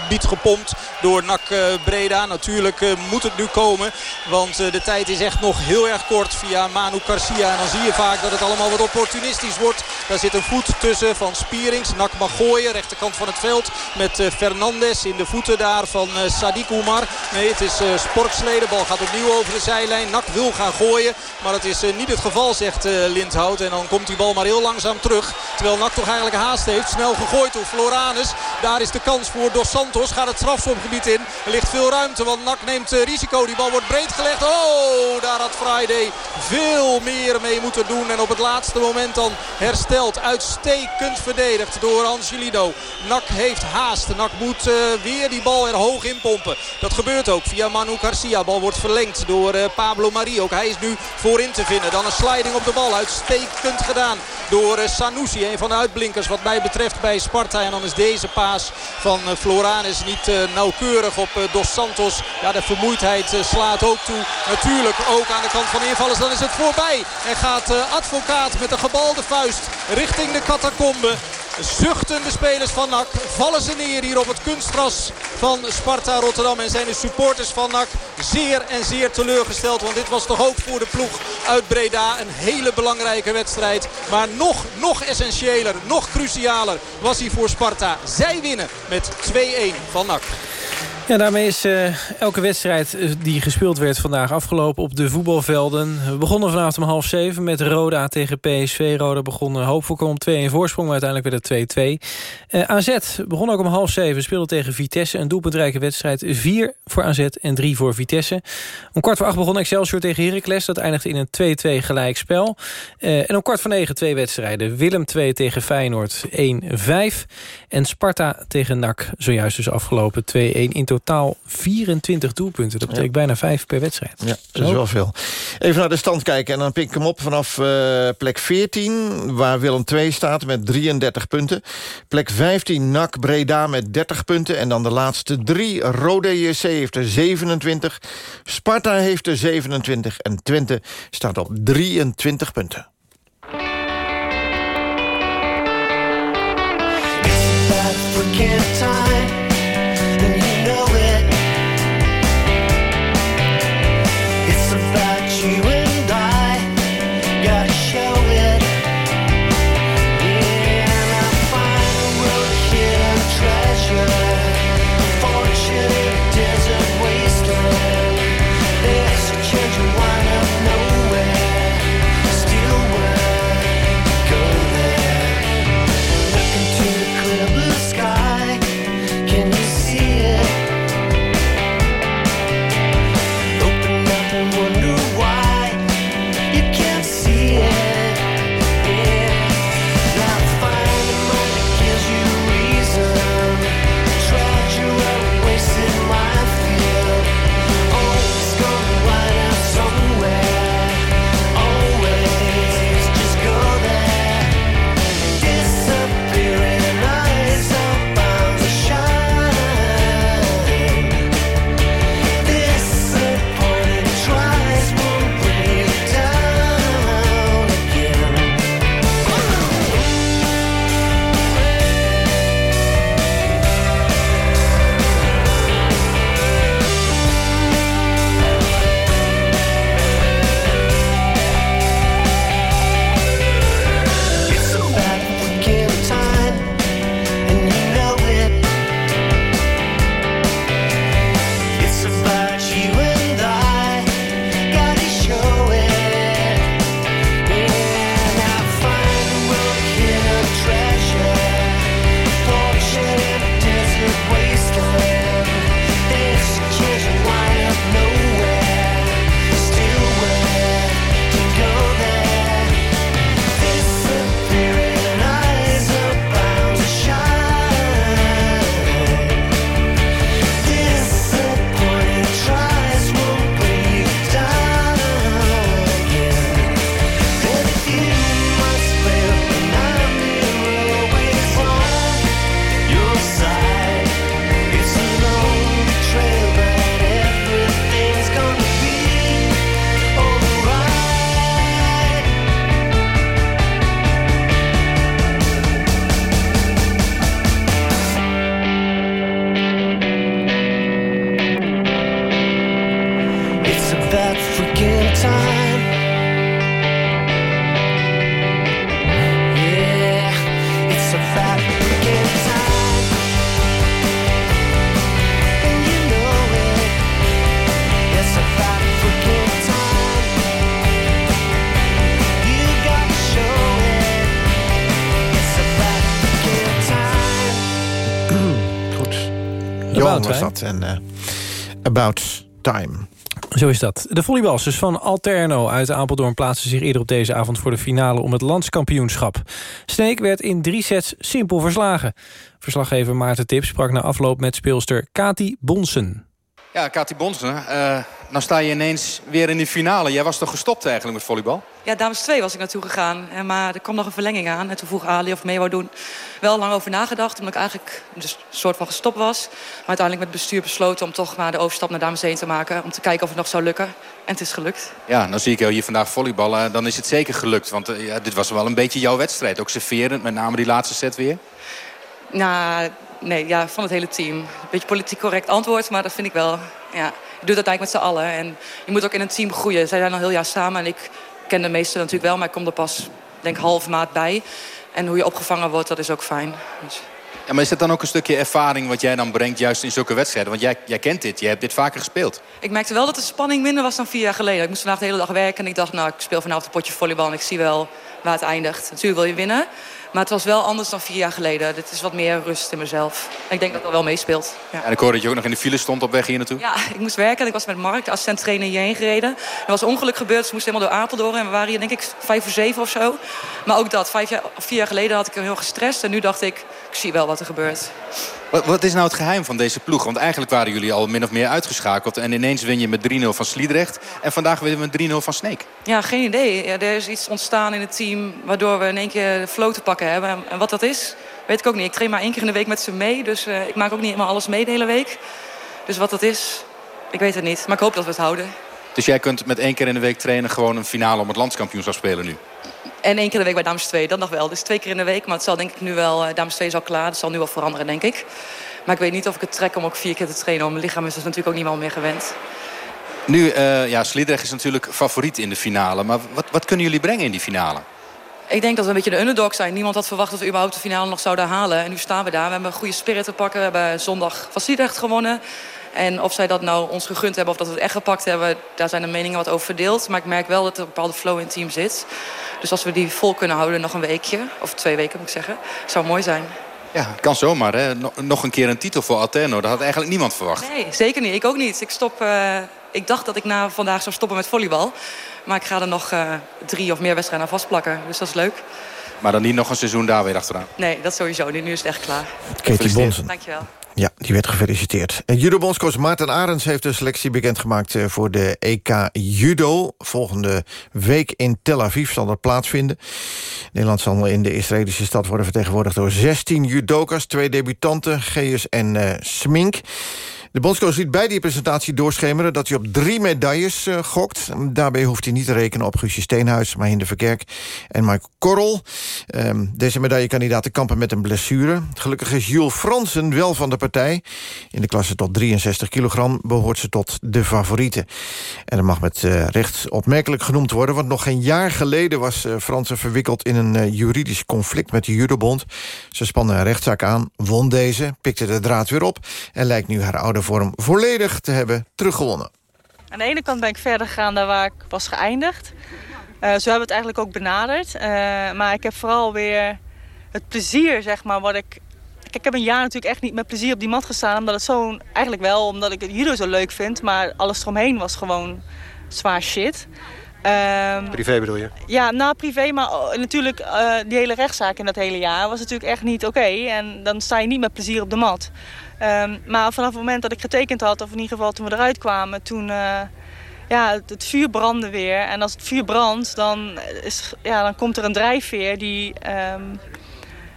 gepompt door NAC Breda. Natuurlijk moet het nu komen. Want de tijd is echt nog heel erg kort via Manu Garcia. En dan zie je vaak dat het allemaal wat opportunistisch wordt. Daar zit een voet tussen van Spierings. NAC mag gooien. Rechterkant van het veld met Fernandes in de voeten daar van Sadiq Oumar. Nee, het is Sporkslee. De bal gaat opnieuw over de zijlijn. Nak wil gaan gooien. Maar dat is niet het geval, zegt Lindhout. En dan komt die bal maar heel langzaam terug. Terwijl Nak toch eigenlijk haast heeft. Snel gegooid door Floranus. Daar is de kans voor Dos Santos. Gaat het strafschopgebied in. Er ligt veel ruimte, want Nak neemt risico. Die bal wordt breed gelegd. Oh, daar had Friday veel meer mee moeten doen. En op het laatste moment dan hersteld. Uitstekend verdedigd door Angelino. Nak heeft haast. Nak moet weer die bal er hoog in pompen. Dat gebeurt ook via Manu Garcia. Bal wordt verlengd door uh, Pablo Marie. Ook hij is nu voorin te vinden. Dan een sliding op de bal. Uitstekend gedaan door uh, Sanusi. Een van de uitblinkers wat mij betreft bij Sparta. En dan is deze paas van uh, Floranes niet nauwkeurig op Dos Santos. Ja, de vermoeidheid slaat ook toe. Natuurlijk ook aan de kant van invallers. Dan is het voorbij. En gaat advocaat met een gebalde vuist richting de catacombe. Zuchten de spelers van NAC. Vallen ze neer hier op het kunstgras van Sparta Rotterdam. En zijn de supporters van NAC zeer en zeer teleurgesteld. Want dit was toch ook voor de ploeg uit Breda een hele belangrijke wedstrijd. Maar nog, nog essentiëler, nog crucialer was hij voor Sparta. Zij winnen met 2-1 van NAC. Ja, daarmee is uh, elke wedstrijd eh, die gespeeld werd vandaag afgelopen op de voetbalvelden. We begonnen vanavond om half zeven met Roda tegen PSV. Roda begon hoopvol om 2 in voorsprong, maar uiteindelijk werd het 2-2. Uh, AZ begon ook om half zeven, speelde tegen Vitesse. Een doelpuntrijke wedstrijd. 4 voor AZ en 3 voor Vitesse. Om kwart voor acht begon Excelsior tegen Heracles. Dat eindigde in een 2-2 gelijkspel. Uh, en om kwart voor negen twee wedstrijden. Willem 2 tegen Feyenoord 1-5. En Sparta tegen NAC zojuist dus afgelopen 2-1 in totaal 24 doelpunten. Dat betekent bijna 5 per wedstrijd. Ja, dat is wel veel. Even naar de stand kijken en dan pik ik hem op vanaf uh, plek 14... waar Willem 2 staat met 33 punten. Plek 15 NAC Breda met 30 punten. En dan de laatste drie. Rode JC heeft er 27. Sparta heeft er 27. En Twente staat op 23 punten. time En uh, About Time. Zo is dat. De volleybalsters van Alterno uit Apeldoorn plaatsen zich eerder op deze avond voor de finale om het landskampioenschap. Sneek werd in drie sets simpel verslagen. Verslaggever Maarten Tip sprak na afloop met speelster Kati Bonsen. Ja, Kati Bonsen, uh, nou sta je ineens weer in de finale. Jij was toch gestopt eigenlijk met volleybal? Ja, dames 2 was ik naartoe gegaan. Maar er kwam nog een verlenging aan. En toen vroeg Ali of ik mee wou doen. Wel lang over nagedacht, omdat ik eigenlijk dus een soort van gestopt was. Maar uiteindelijk met het bestuur besloten om toch maar de overstap naar dames 1 te maken. Om te kijken of het nog zou lukken. En het is gelukt. Ja, nou zie ik jou hier vandaag volleyballen. Dan is het zeker gelukt. Want uh, ja, dit was wel een beetje jouw wedstrijd. Ook serverend, met name die laatste set weer. Nou, nee, ja, van het hele team. Een beetje politiek correct antwoord, maar dat vind ik wel. Ja, je doet het eigenlijk met z'n allen. En je moet ook in een team groeien. Zij zijn al heel jaar samen en ik ken de meesten natuurlijk wel, maar ik kom er pas, denk half maat bij. En hoe je opgevangen wordt, dat is ook fijn. Dus. Ja, maar is dat dan ook een stukje ervaring wat jij dan brengt juist in zulke wedstrijden? Want jij, jij kent dit, je hebt dit vaker gespeeld. Ik merkte wel dat de spanning minder was dan vier jaar geleden. Ik moest vandaag de hele dag werken en ik dacht, nou, ik speel vanavond een potje volleybal... en ik zie wel waar het eindigt. Natuurlijk wil je winnen, maar het was wel anders dan vier jaar geleden. Dit is wat meer rust in mezelf. En ik denk dat dat wel meespeelt. Ja. En ik hoorde dat je ook nog in de file stond op weg hier naartoe. Ja, ik moest werken en ik was met Mark, de assistent trainer, hierheen gereden. Er was ongeluk gebeurd, ze moesten helemaal door Apeldoorn. En we waren hier denk ik vijf voor zeven of zo. Maar ook dat, vijf jaar, vier jaar geleden had ik heel gestrest. En nu dacht ik, ik zie wel wat er gebeurt. Wat, wat, is nou het geheim van deze ploeg? Want eigenlijk waren jullie al min of meer uitgeschakeld. En ineens win je met 3-0 van Sliedrecht. En vandaag winnen we met 3-0 van Sneek. Ja, geen idee. Ja, er is iets ontstaan in het team... waardoor we in één keer de flow te pakken hebben. En wat dat is, weet ik ook niet. Ik train maar één keer in de week met ze mee. Dus uh, ik maak ook niet helemaal alles mee de hele week. Dus wat dat is, ik weet het niet. Maar ik hoop dat we het houden. Dus jij kunt met één keer in de week trainen... gewoon een finale om het landskampioenschap spelen nu? En één keer in de week bij dames 2, dat nog wel. Dus twee keer in de week, maar het zal denk ik nu wel... Uh, dames 2 is al klaar, dat zal nu wel veranderen, denk ik. Maar ik weet niet of ik het trek om ook vier keer te trainen. Mijn lichaam is dus natuurlijk ook niet meer meer gewend. Nu, uh, ja, Sliedrecht is natuurlijk favoriet in de finale. Maar wat, wat kunnen jullie brengen in die finale? Ik denk dat we een beetje de underdog zijn. Niemand had verwacht dat we überhaupt de finale nog zouden halen. En nu staan we daar. We hebben een goede spirit te pakken. We hebben zondag van Sliedrecht gewonnen. En of zij dat nou ons gegund hebben of dat we het echt gepakt hebben... daar zijn de meningen wat over verdeeld. Maar ik merk wel dat er een bepaalde flow in het team zit. Dus als we die vol kunnen houden nog een weekje... of twee weken moet ik zeggen, zou mooi zijn. Ja, het kan zomaar. Hè? Nog een keer een titel voor Alterno. Dat had eigenlijk niemand verwacht. Nee, zeker niet. Ik ook niet. Ik, stop, uh, ik dacht dat ik na vandaag zou stoppen met volleybal. Maar ik ga er nog uh, drie of meer wedstrijden aan vastplakken. Dus dat is leuk. Maar dan niet nog een seizoen daar weer achteraan? Nee, dat sowieso niet. Nu is het echt klaar. Katie Bonsen. Dankjewel. Ja, die werd gefeliciteerd. Judobondscoach Maarten Arends heeft de selectie bekendgemaakt... voor de EK Judo. Volgende week in Tel Aviv zal dat plaatsvinden. Nederland zal in de Israëlische stad worden vertegenwoordigd... door 16 judokas, twee debutanten, Geus en uh, Smink. De bondscoach liet bij die presentatie doorschemeren... dat hij op drie medailles uh, gokt. Daarbij hoeft hij niet te rekenen op Guusje Steenhuis... Mahinder Verkerk en Mike Korrel. Um, deze medaillekandidaten kampen met een blessure. Gelukkig is Jules Fransen wel van de partij. In de klasse tot 63 kilogram behoort ze tot de favorieten. En dat mag met uh, recht opmerkelijk genoemd worden... want nog geen jaar geleden was uh, Fransen verwikkeld... in een juridisch conflict met de judobond. Ze spannen een rechtszaak aan, won deze, pikte de draad weer op... en lijkt nu haar oude vorm volledig te hebben teruggewonnen. Aan de ene kant ben ik verder gegaan daar waar ik was geëindigd. Uh, zo hebben we het eigenlijk ook benaderd. Uh, maar ik heb vooral weer het plezier, zeg maar, wat ik... Kijk, ik heb een jaar natuurlijk echt niet met plezier op die mat gestaan. Omdat het zo... Eigenlijk wel, omdat ik het judo zo leuk vind. Maar alles eromheen was gewoon zwaar shit. Um, privé bedoel je? Ja, nou privé, maar natuurlijk uh, die hele rechtszaak in dat hele jaar was natuurlijk echt niet oké. Okay, en dan sta je niet met plezier op de mat. Um, maar vanaf het moment dat ik getekend had, of in ieder geval toen we eruit kwamen, toen... Uh, ja, het, vuur brandde weer. En als het vuur brandt, dan, is, ja, dan komt er een drijfveer die um,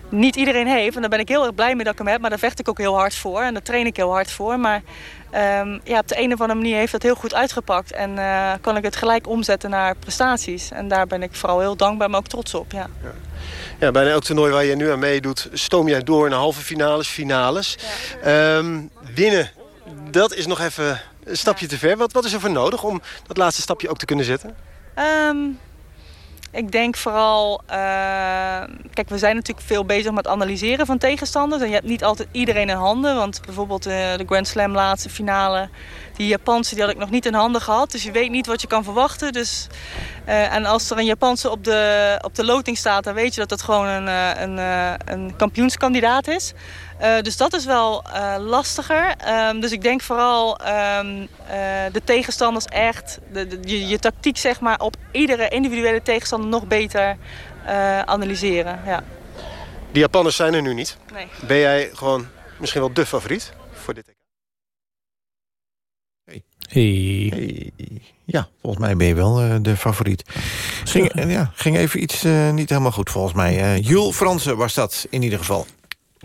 niet iedereen heeft. En daar ben ik heel erg blij mee dat ik hem heb. Maar daar vecht ik ook heel hard voor. En daar train ik heel hard voor. Maar um, ja, op de een of andere manier heeft dat heel goed uitgepakt. En uh, kan ik het gelijk omzetten naar prestaties. En daar ben ik vooral heel dankbaar, maar ook trots op. Ja. ja. Ja, bijna elk toernooi waar je nu aan meedoet... stoom jij door naar halve finales, finales. Um, winnen, dat is nog even een stapje te ver. Wat, wat is er voor nodig om dat laatste stapje ook te kunnen zetten? Um, ik denk vooral... Uh, kijk, we zijn natuurlijk veel bezig met analyseren van tegenstanders. En je hebt niet altijd iedereen in handen. Want bijvoorbeeld uh, de Grand Slam laatste finale... die Japanse die had ik nog niet in handen gehad. Dus je weet niet wat je kan verwachten. Dus, uh, en als er een Japanse op de, op de loting staat... dan weet je dat het gewoon een, een, een kampioenskandidaat is. Uh, dus dat is wel uh, lastiger. Um, dus ik denk vooral um, uh, de tegenstanders echt, de, de, je, je, tactiek zeg maar, op iedere individuele tegenstander nog beter analyseren. Ja. Die Japanners zijn er nu niet. Nee. Ben jij gewoon misschien wel de favoriet voor dit EK? Hey. Hey. hey. Ja, volgens mij ben je wel uh, de favoriet. Ging, ja, ging even iets uh, niet helemaal goed volgens mij. Jules Fransen was dat in ieder geval.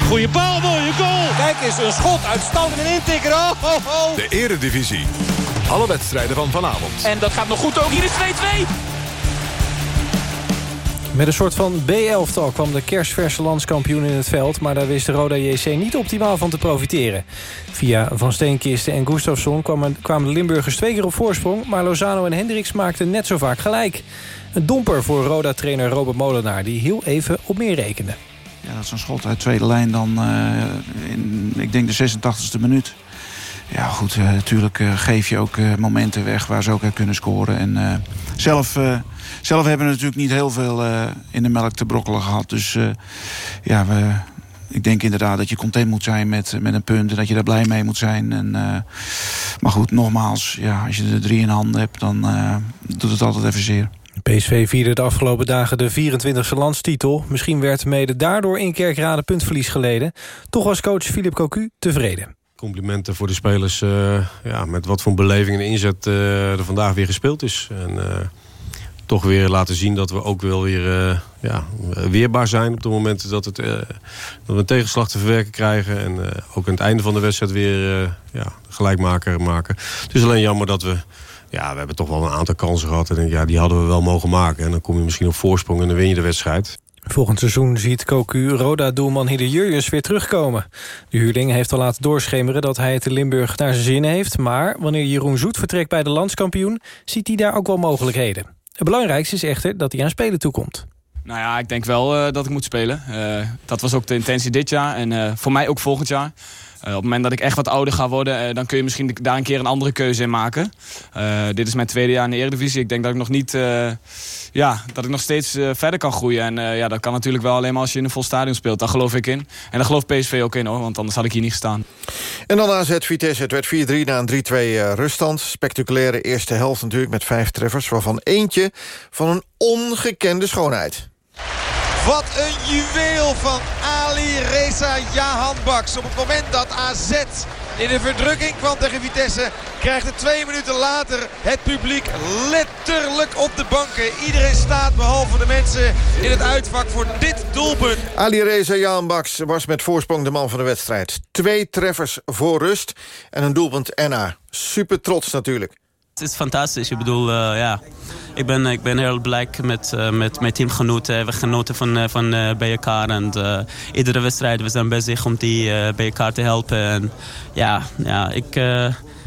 Goeie paal, mooie goal. Kijk eens, een schot, uitstand en intikker. Oh, oh, oh. De eredivisie. Alle wedstrijden van vanavond. En dat gaat nog goed ook. Hier is 2-2. Met een soort van B-elftal kwam de kerstverse landskampioen in het veld... maar daar wist de Roda JC niet optimaal van te profiteren. Via Van Steenkisten en Gustafsson kwamen, kwamen de Limburgers twee keer op voorsprong... maar Lozano en Hendricks maakten net zo vaak gelijk. Een domper voor Roda-trainer Robert Molenaar... die heel even op meer rekende. Ja, dat is een schot uit tweede lijn dan in, ik denk de 86e minuut. Ja, goed, natuurlijk geef je ook momenten weg waar ze ook kunnen scoren. En zelf, zelf hebben we natuurlijk niet heel veel in de melk te brokkelen gehad. Dus ja, we, ik denk inderdaad dat je content moet zijn met, met een punt... en dat je daar blij mee moet zijn. En, maar goed, nogmaals, ja, als je er drie in handen hebt... dan doet het altijd even zeer. PSV vierde de afgelopen dagen de 24e landstitel. Misschien werd mede daardoor in Kerkrade puntverlies geleden. Toch was coach Philip Cocu tevreden. Complimenten voor de spelers uh, ja, met wat voor beleving en inzet uh, er vandaag weer gespeeld is. En, uh, toch weer laten zien dat we ook wel weer ja, weerbaar zijn op het moment dat, het, dat we een tegenslag te verwerken krijgen. En ook aan het einde van de wedstrijd weer ja, gelijkmaker maken. Het is alleen jammer dat we ja, we hebben toch wel een aantal kansen gehad. En ja, die hadden we wel mogen maken. En dan kom je misschien op voorsprong en dan win je de wedstrijd. Volgend seizoen ziet Cocu Roda-doelman Hidde Jurjens weer terugkomen. De huurling heeft al laten doorschemeren dat hij het in Limburg naar zijn zin heeft. Maar wanneer Jeroen Zoet vertrekt bij de landskampioen... ziet hij daar ook wel mogelijkheden. Het belangrijkste is echter dat hij aan spelen toekomt. Nou ja, ik denk wel uh, dat ik moet spelen. Uh, dat was ook de intentie dit jaar en uh, voor mij ook volgend jaar. Uh, op het moment dat ik echt wat ouder ga worden, uh, dan kun je misschien daar een keer een andere keuze in maken. Uh, dit is mijn tweede jaar in de Eredivisie. Ik denk dat ik nog niet, ja, dat ik nog steeds verder kan groeien. En ja, dat kan natuurlijk wel alleen maar als je in een vol stadion speelt. Daar geloof ik in. En daar gelooft PSV ook in hoor, want anders had ik hier niet gestaan. En dan AZ Vitesse. Het werd 4-3 na een 3-2 ruststand. Spectaculaire eerste helft natuurlijk met vijf treffers, waarvan eentje van een ongekende schoonheid. Wat een juweel van Ali Reza Jahanbaks. Op het moment dat AZ in de verdrukking kwam tegen Vitesse... krijgt het twee minuten later het publiek letterlijk op de banken. Iedereen staat behalve de mensen in het uitvak voor dit doelpunt. Ali Reza Jahanbaks was met voorsprong de man van de wedstrijd. Twee treffers voor rust en een doelpunt Enna. Super trots natuurlijk. Het is fantastisch. Ik bedoel, uh, ja, ik ben, ik ben heel blij met, uh, met mijn teamgenoten. We genoten van, uh, van bij elkaar. En iedere wedstrijd we zijn bezig om die bij elkaar te helpen. En ja, ja ik,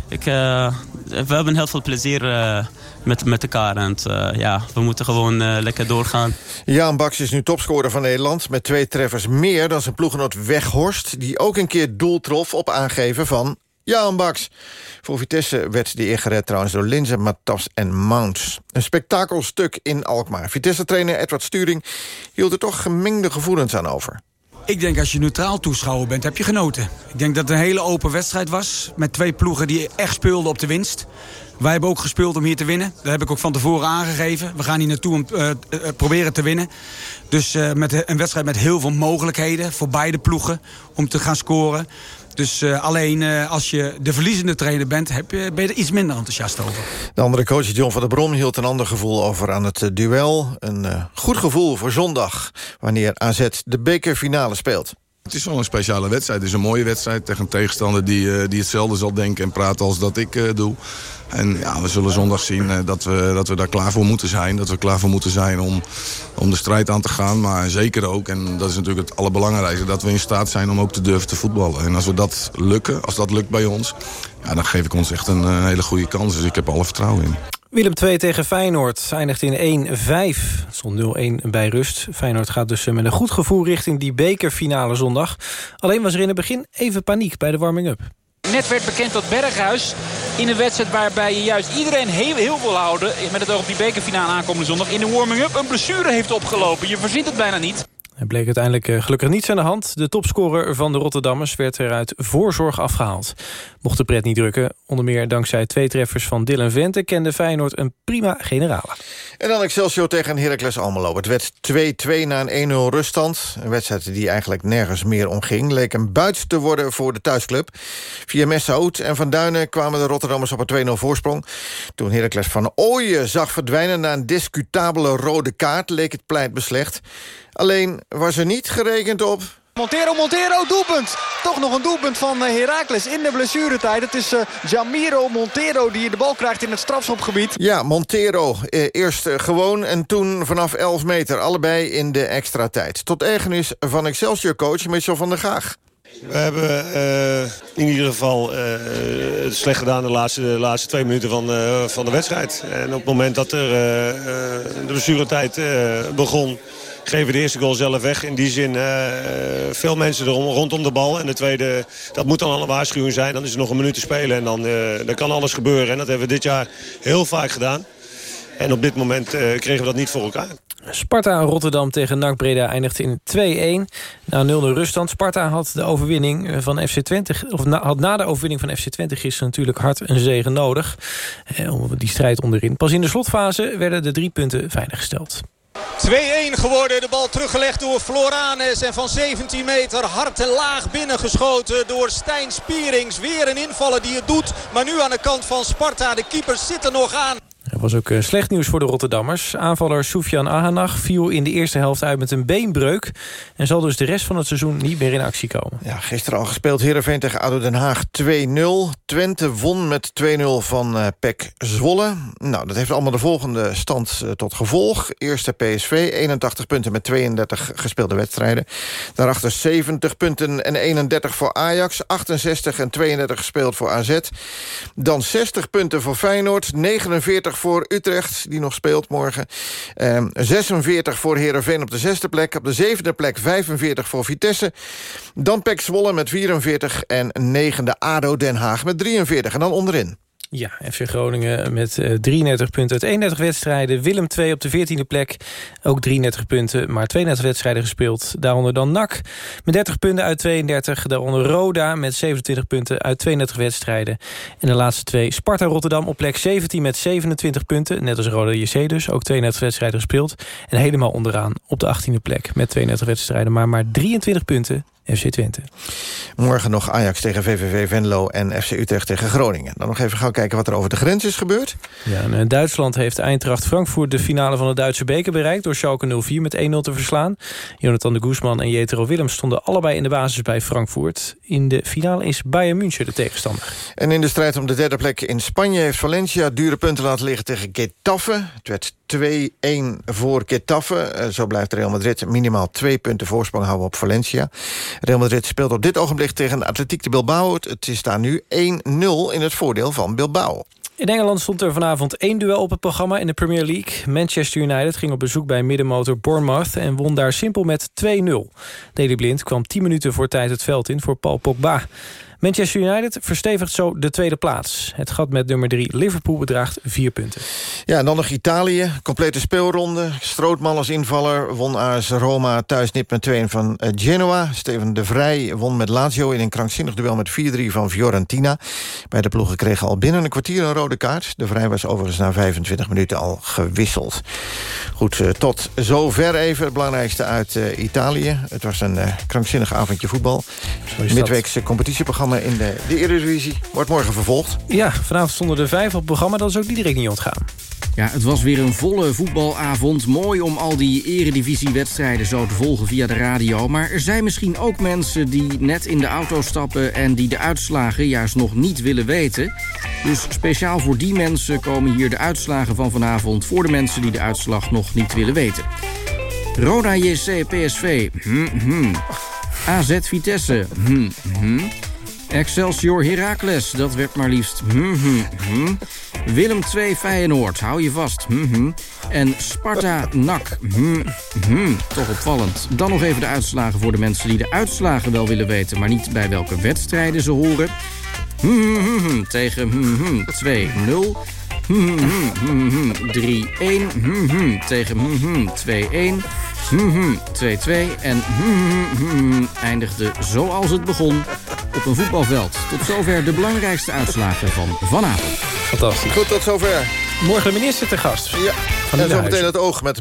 ik, we hebben heel veel plezier met, met elkaar. En ja, we moeten gewoon lekker doorgaan. Jaan Baks is nu topscorer van Nederland... met twee treffers meer dan zijn ploegenoot Weghorst... die ook een keer doel trof op aangeven van Jaan Baks. Voor Vitesse werd die eer gered trouwens door Linze, Matas en Mounts. Een spektakelstuk in Alkmaar. Vitesse-trainer Edward Sturing hield er toch gemengde gevoelens aan over. Ik denk als je neutraal toeschouwer bent, heb je genoten. Ik denk dat het een hele open wedstrijd was. Met twee ploegen die echt speelden op de winst. Wij hebben ook gespeeld om hier te winnen. Dat heb ik ook van tevoren aangegeven. We gaan hier naartoe om uh, uh, proberen te winnen. Dus uh, met een wedstrijd met heel veel mogelijkheden voor beide ploegen om te gaan scoren. Dus uh, alleen uh, als je de verliezende trainer bent, heb je, ben je er iets minder enthousiast over. De andere coach, John van der Brom, hield een ander gevoel over aan het uh, duel. Een goed gevoel voor zondag, wanneer AZ de bekerfinale speelt. Het is wel een speciale wedstrijd. Het is een mooie wedstrijd tegen een tegenstander die, die hetzelfde zal denken en praten als dat ik doe. En ja, we zullen zondag zien dat, we, dat we daar klaar voor moeten zijn. Dat we klaar voor moeten zijn om, om de strijd aan te gaan. Maar zeker ook, en dat is natuurlijk het allerbelangrijkste... dat we in staat zijn om ook te durven te voetballen. En als we dat lukken, als dat lukt bij ons... Ja, dan geef ik ons echt een, een hele goede kans. Dus ik heb alle vertrouwen in. Willem 2 tegen Feyenoord eindigt in 1-5. Stond 0-1 bij rust. Feyenoord gaat dus met een goed gevoel richting die bekerfinale zondag. Alleen was er in het begin even paniek bij de warming-up. Net werd bekend dat Berghuis in een wedstrijd waarbij je juist iedereen heel, heel wil houden... met het oog op die bekerfinale aankomende zondag... in de warming-up een blessure heeft opgelopen. Je verzint het bijna niet. Het bleek uiteindelijk eh, gelukkig niets aan de hand. De topscorer van de Rotterdammers werd er uit voorzorg afgehaald. Mocht de pret niet drukken, onder meer dankzij twee treffers van Dylan Vente... kende Feyenoord een prima generale. En dan Excelsior tegen Heracles Almelo. Het werd 2-2 na een 1-0 ruststand. Een wedstrijd die eigenlijk nergens meer om ging. Leek een buit te worden voor de thuisclub. Via Messaoud en Van Duinen kwamen de Rotterdammers op een 2-0 voorsprong. Toen Heracles van Ooyen zag verdwijnen na een discutabele rode kaart... leek het pleit beslecht. Alleen was er niet gerekend op... Montero, Montero, doelpunt. Toch nog een doelpunt van Heracles in de blessuretijd. Het is uh, Jamiro Montero die de bal krijgt in het strafschopgebied. Ja, Montero. Eh, eerst uh, gewoon en toen vanaf 11 meter. Allebei in de extra tijd. Tot ergernis van Excelsior-coach Michel van der Gaag. We hebben uh, in ieder geval uh, het slecht gedaan de laatste, de laatste twee minuten van, uh, van de wedstrijd. En op het moment dat er de blessuretijd begon geven de eerste goal zelf weg. In die zin uh, veel mensen erom, rondom de bal. En de tweede, dat moet dan al een waarschuwing zijn. Dan is er nog een minuut te spelen en dan, uh, dan kan alles gebeuren. En dat hebben we dit jaar heel vaak gedaan. En op dit moment uh, kregen we dat niet voor elkaar. Sparta Rotterdam tegen NAC Breda eindigde in 2-1. Na 0 de ruststand. Sparta had de overwinning van FC Twente, of na, had na de overwinning van FC Twente gisteren natuurlijk hard een zegen nodig. Eh, die strijd onderin. Pas in de slotfase werden de drie punten veiliggesteld. 2-1 geworden. De bal teruggelegd door Floranes. En van 17 meter hard en laag binnengeschoten door Stijn Spierings. Weer een invaller die het doet. Maar nu aan de kant van Sparta. De keepers zitten nog aan. Er was ook slecht nieuws voor de Rotterdammers. Aanvaller Soufian Ahanach viel in de eerste helft uit met een beenbreuk... en zal dus de rest van het seizoen niet meer in actie komen. Ja, gisteren al gespeeld Heerenveen tegen ADO Den Haag 2-0. Twente won met 2-0 van uh, Zwolle. Nou, dat heeft allemaal de volgende stand uh, tot gevolg. Eerste PSV, 81 punten met 32 gespeelde wedstrijden. Daarachter 70 punten en 31 voor Ajax. 68 en 32 gespeeld voor AZ. Dan 60 punten voor Feyenoord. 49 voor Utrecht, die nog speelt morgen. Eh, 46 voor Heerenveen op de zesde plek. Op de zevende plek 45 voor Vitesse. Dan PEC Zwolle met 44 en negende ADO Den Haag met 43. En dan onderin. Ja, FC Groningen met uh, 33 punten uit 31 wedstrijden. Willem 2 op de 14e plek. Ook 33 punten, maar 32 wedstrijden gespeeld. Daaronder dan NAC met 30 punten uit 32. Daaronder Roda met 27 punten uit 32 wedstrijden. En de laatste twee Sparta Rotterdam op plek 17 met 27 punten. Net als Roda JC dus, ook 32 wedstrijden gespeeld. En helemaal onderaan op de 18e plek met 32 wedstrijden. Maar maar 23 punten FC Twente. Morgen nog Ajax tegen VVV Venlo en FC Utrecht tegen Groningen. Dan nog even gauw kijken wat er over de grens is gebeurd. Ja, en Duitsland heeft Eintracht Frankfurt de finale van de Duitse beker bereikt... door Schalke 04 met 1-0 te verslaan. Jonathan de Guzman en Jetero Willems stonden allebei in de basis bij Frankfurt. In de finale is Bayern München de tegenstander. En in de strijd om de derde plek in Spanje heeft Valencia dure punten laten liggen tegen Getafe. Het werd 2-1 voor Getafe. Zo blijft Real Madrid minimaal twee punten voorsprong houden op Valencia. Real Madrid speelt op dit ogenblik tegen Atletiek de Bilbao. Het is daar nu 1-0 in het voordeel van Bilbao. In Engeland stond er vanavond één duel op het programma in de Premier League. Manchester United ging op bezoek bij middenmotor Bournemouth... en won daar simpel met 2-0. Daley Blind kwam 10 minuten voor tijd het veld in voor Paul Pogba. Manchester United verstevigt zo de tweede plaats. Het gat met nummer 3 Liverpool bedraagt 4 punten. Ja, en dan nog Italië. Complete speelronde. Strootman als invaller won AS Roma thuis nip met 2 van Genoa. Steven de Vrij won met Lazio in een krankzinnig duel met 4-3 van Fiorentina. Beide ploegen kregen al binnen een kwartier een rode kaart. De Vrij was overigens na 25 minuten al gewisseld. Goed, tot zover even het belangrijkste uit uh, Italië. Het was een krankzinnig avondje voetbal. Midweekse competitieprogramma in de, de Eredivisie wordt morgen vervolgd. Ja, vanavond stonden er vijf op het programma. Dat is ook die direct niet ontgaan. Ja, het was weer een volle voetbalavond. Mooi om al die eredivisiewedstrijden zo te volgen via de radio. Maar er zijn misschien ook mensen die net in de auto stappen... en die de uitslagen juist nog niet willen weten. Dus speciaal voor die mensen komen hier de uitslagen van vanavond... voor de mensen die de uitslag nog niet willen weten. Roda JC PSV. Hm, hm. AZ Vitesse. Hm, hm. Excelsior Heracles, dat werd maar liefst. Mm -hmm, mm. Willem 2 Feyenoord, hou je vast. En Sparta NAC. Toch opvallend. Dan nog even de uitslagen voor de mensen die de uitslagen wel willen weten... maar niet bij welke wedstrijden ze horen. Tegen 2-0. 3-1 tegen 2-1. 2-2 en eindigde zoals het begon op een voetbalveld. Tot zover de belangrijkste uitslagen van vanavond. Fantastisch. Goed, tot zover. Morgen de minister te gast. Ja, en zo meteen het oog met...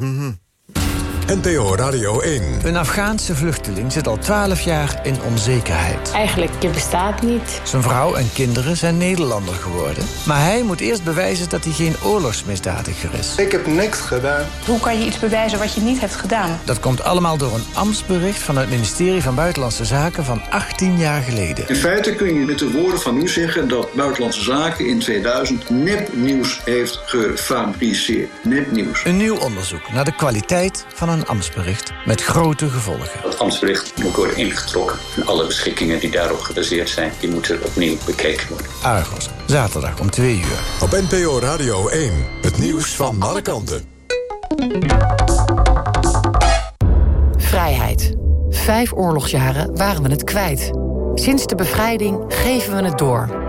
NPO Radio 1. Een Afghaanse vluchteling zit al 12 jaar in onzekerheid. Eigenlijk, je bestaat niet. Zijn vrouw en kinderen zijn Nederlander geworden. Maar hij moet eerst bewijzen dat hij geen oorlogsmisdadiger is. Ik heb niks gedaan. Hoe kan je iets bewijzen wat je niet hebt gedaan? Dat komt allemaal door een ambtsbericht van het ministerie van Buitenlandse Zaken van 18 jaar geleden. In feite kun je met de woorden van u zeggen dat Buitenlandse Zaken in 2000 nepnieuws heeft gefabriceerd. Nepnieuws. Een nieuw onderzoek naar de kwaliteit van een ambtsbericht met grote gevolgen. Het ambtsbericht moet worden ingetrokken. En alle beschikkingen die daarop gebaseerd zijn, die moeten opnieuw bekeken worden. Argos, zaterdag om 2 uur. Op NPO Radio 1, het nieuws van alle kanten. Vijf oorlogsjaren waren we het kwijt. Sinds de bevrijding geven we het door.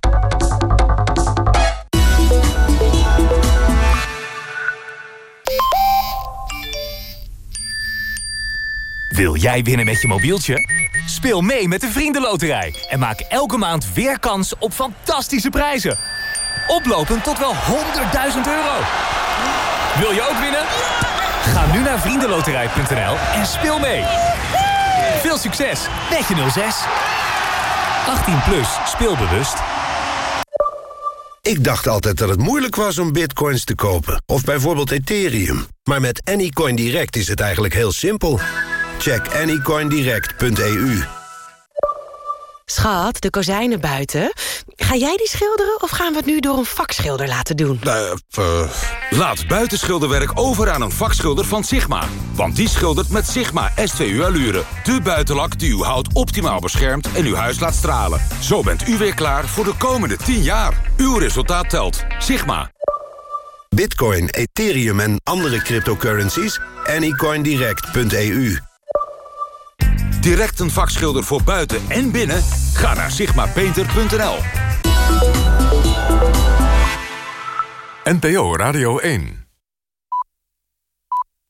Wil jij winnen met je mobieltje? Speel mee met de Vriendenloterij en maak elke maand weer kans op fantastische prijzen. Oplopend tot wel 100.000 euro. Wil je ook winnen? Ga nu naar vriendenloterij.nl en speel mee. Veel succes met je 06. 18 plus, speelbewust. Ik dacht altijd dat het moeilijk was om bitcoins te kopen. Of bijvoorbeeld Ethereum. Maar met Anycoin Direct is het eigenlijk heel simpel. Check anycoindirect.eu. Schat, de kozijnen buiten. Ga jij die schilderen of gaan we het nu door een vakschilder laten doen? Uh, laat buitenschilderwerk over aan een vakschilder van Sigma. Want die schildert met Sigma S2U Allure. De buitenlak die uw hout optimaal beschermt en uw huis laat stralen. Zo bent u weer klaar voor de komende 10 jaar. Uw resultaat telt. Sigma. Bitcoin, Ethereum en andere cryptocurrencies? Anycoindirect.eu Direct een vakschilder voor buiten en binnen? Ga naar sigmapainter.nl NPO Radio 1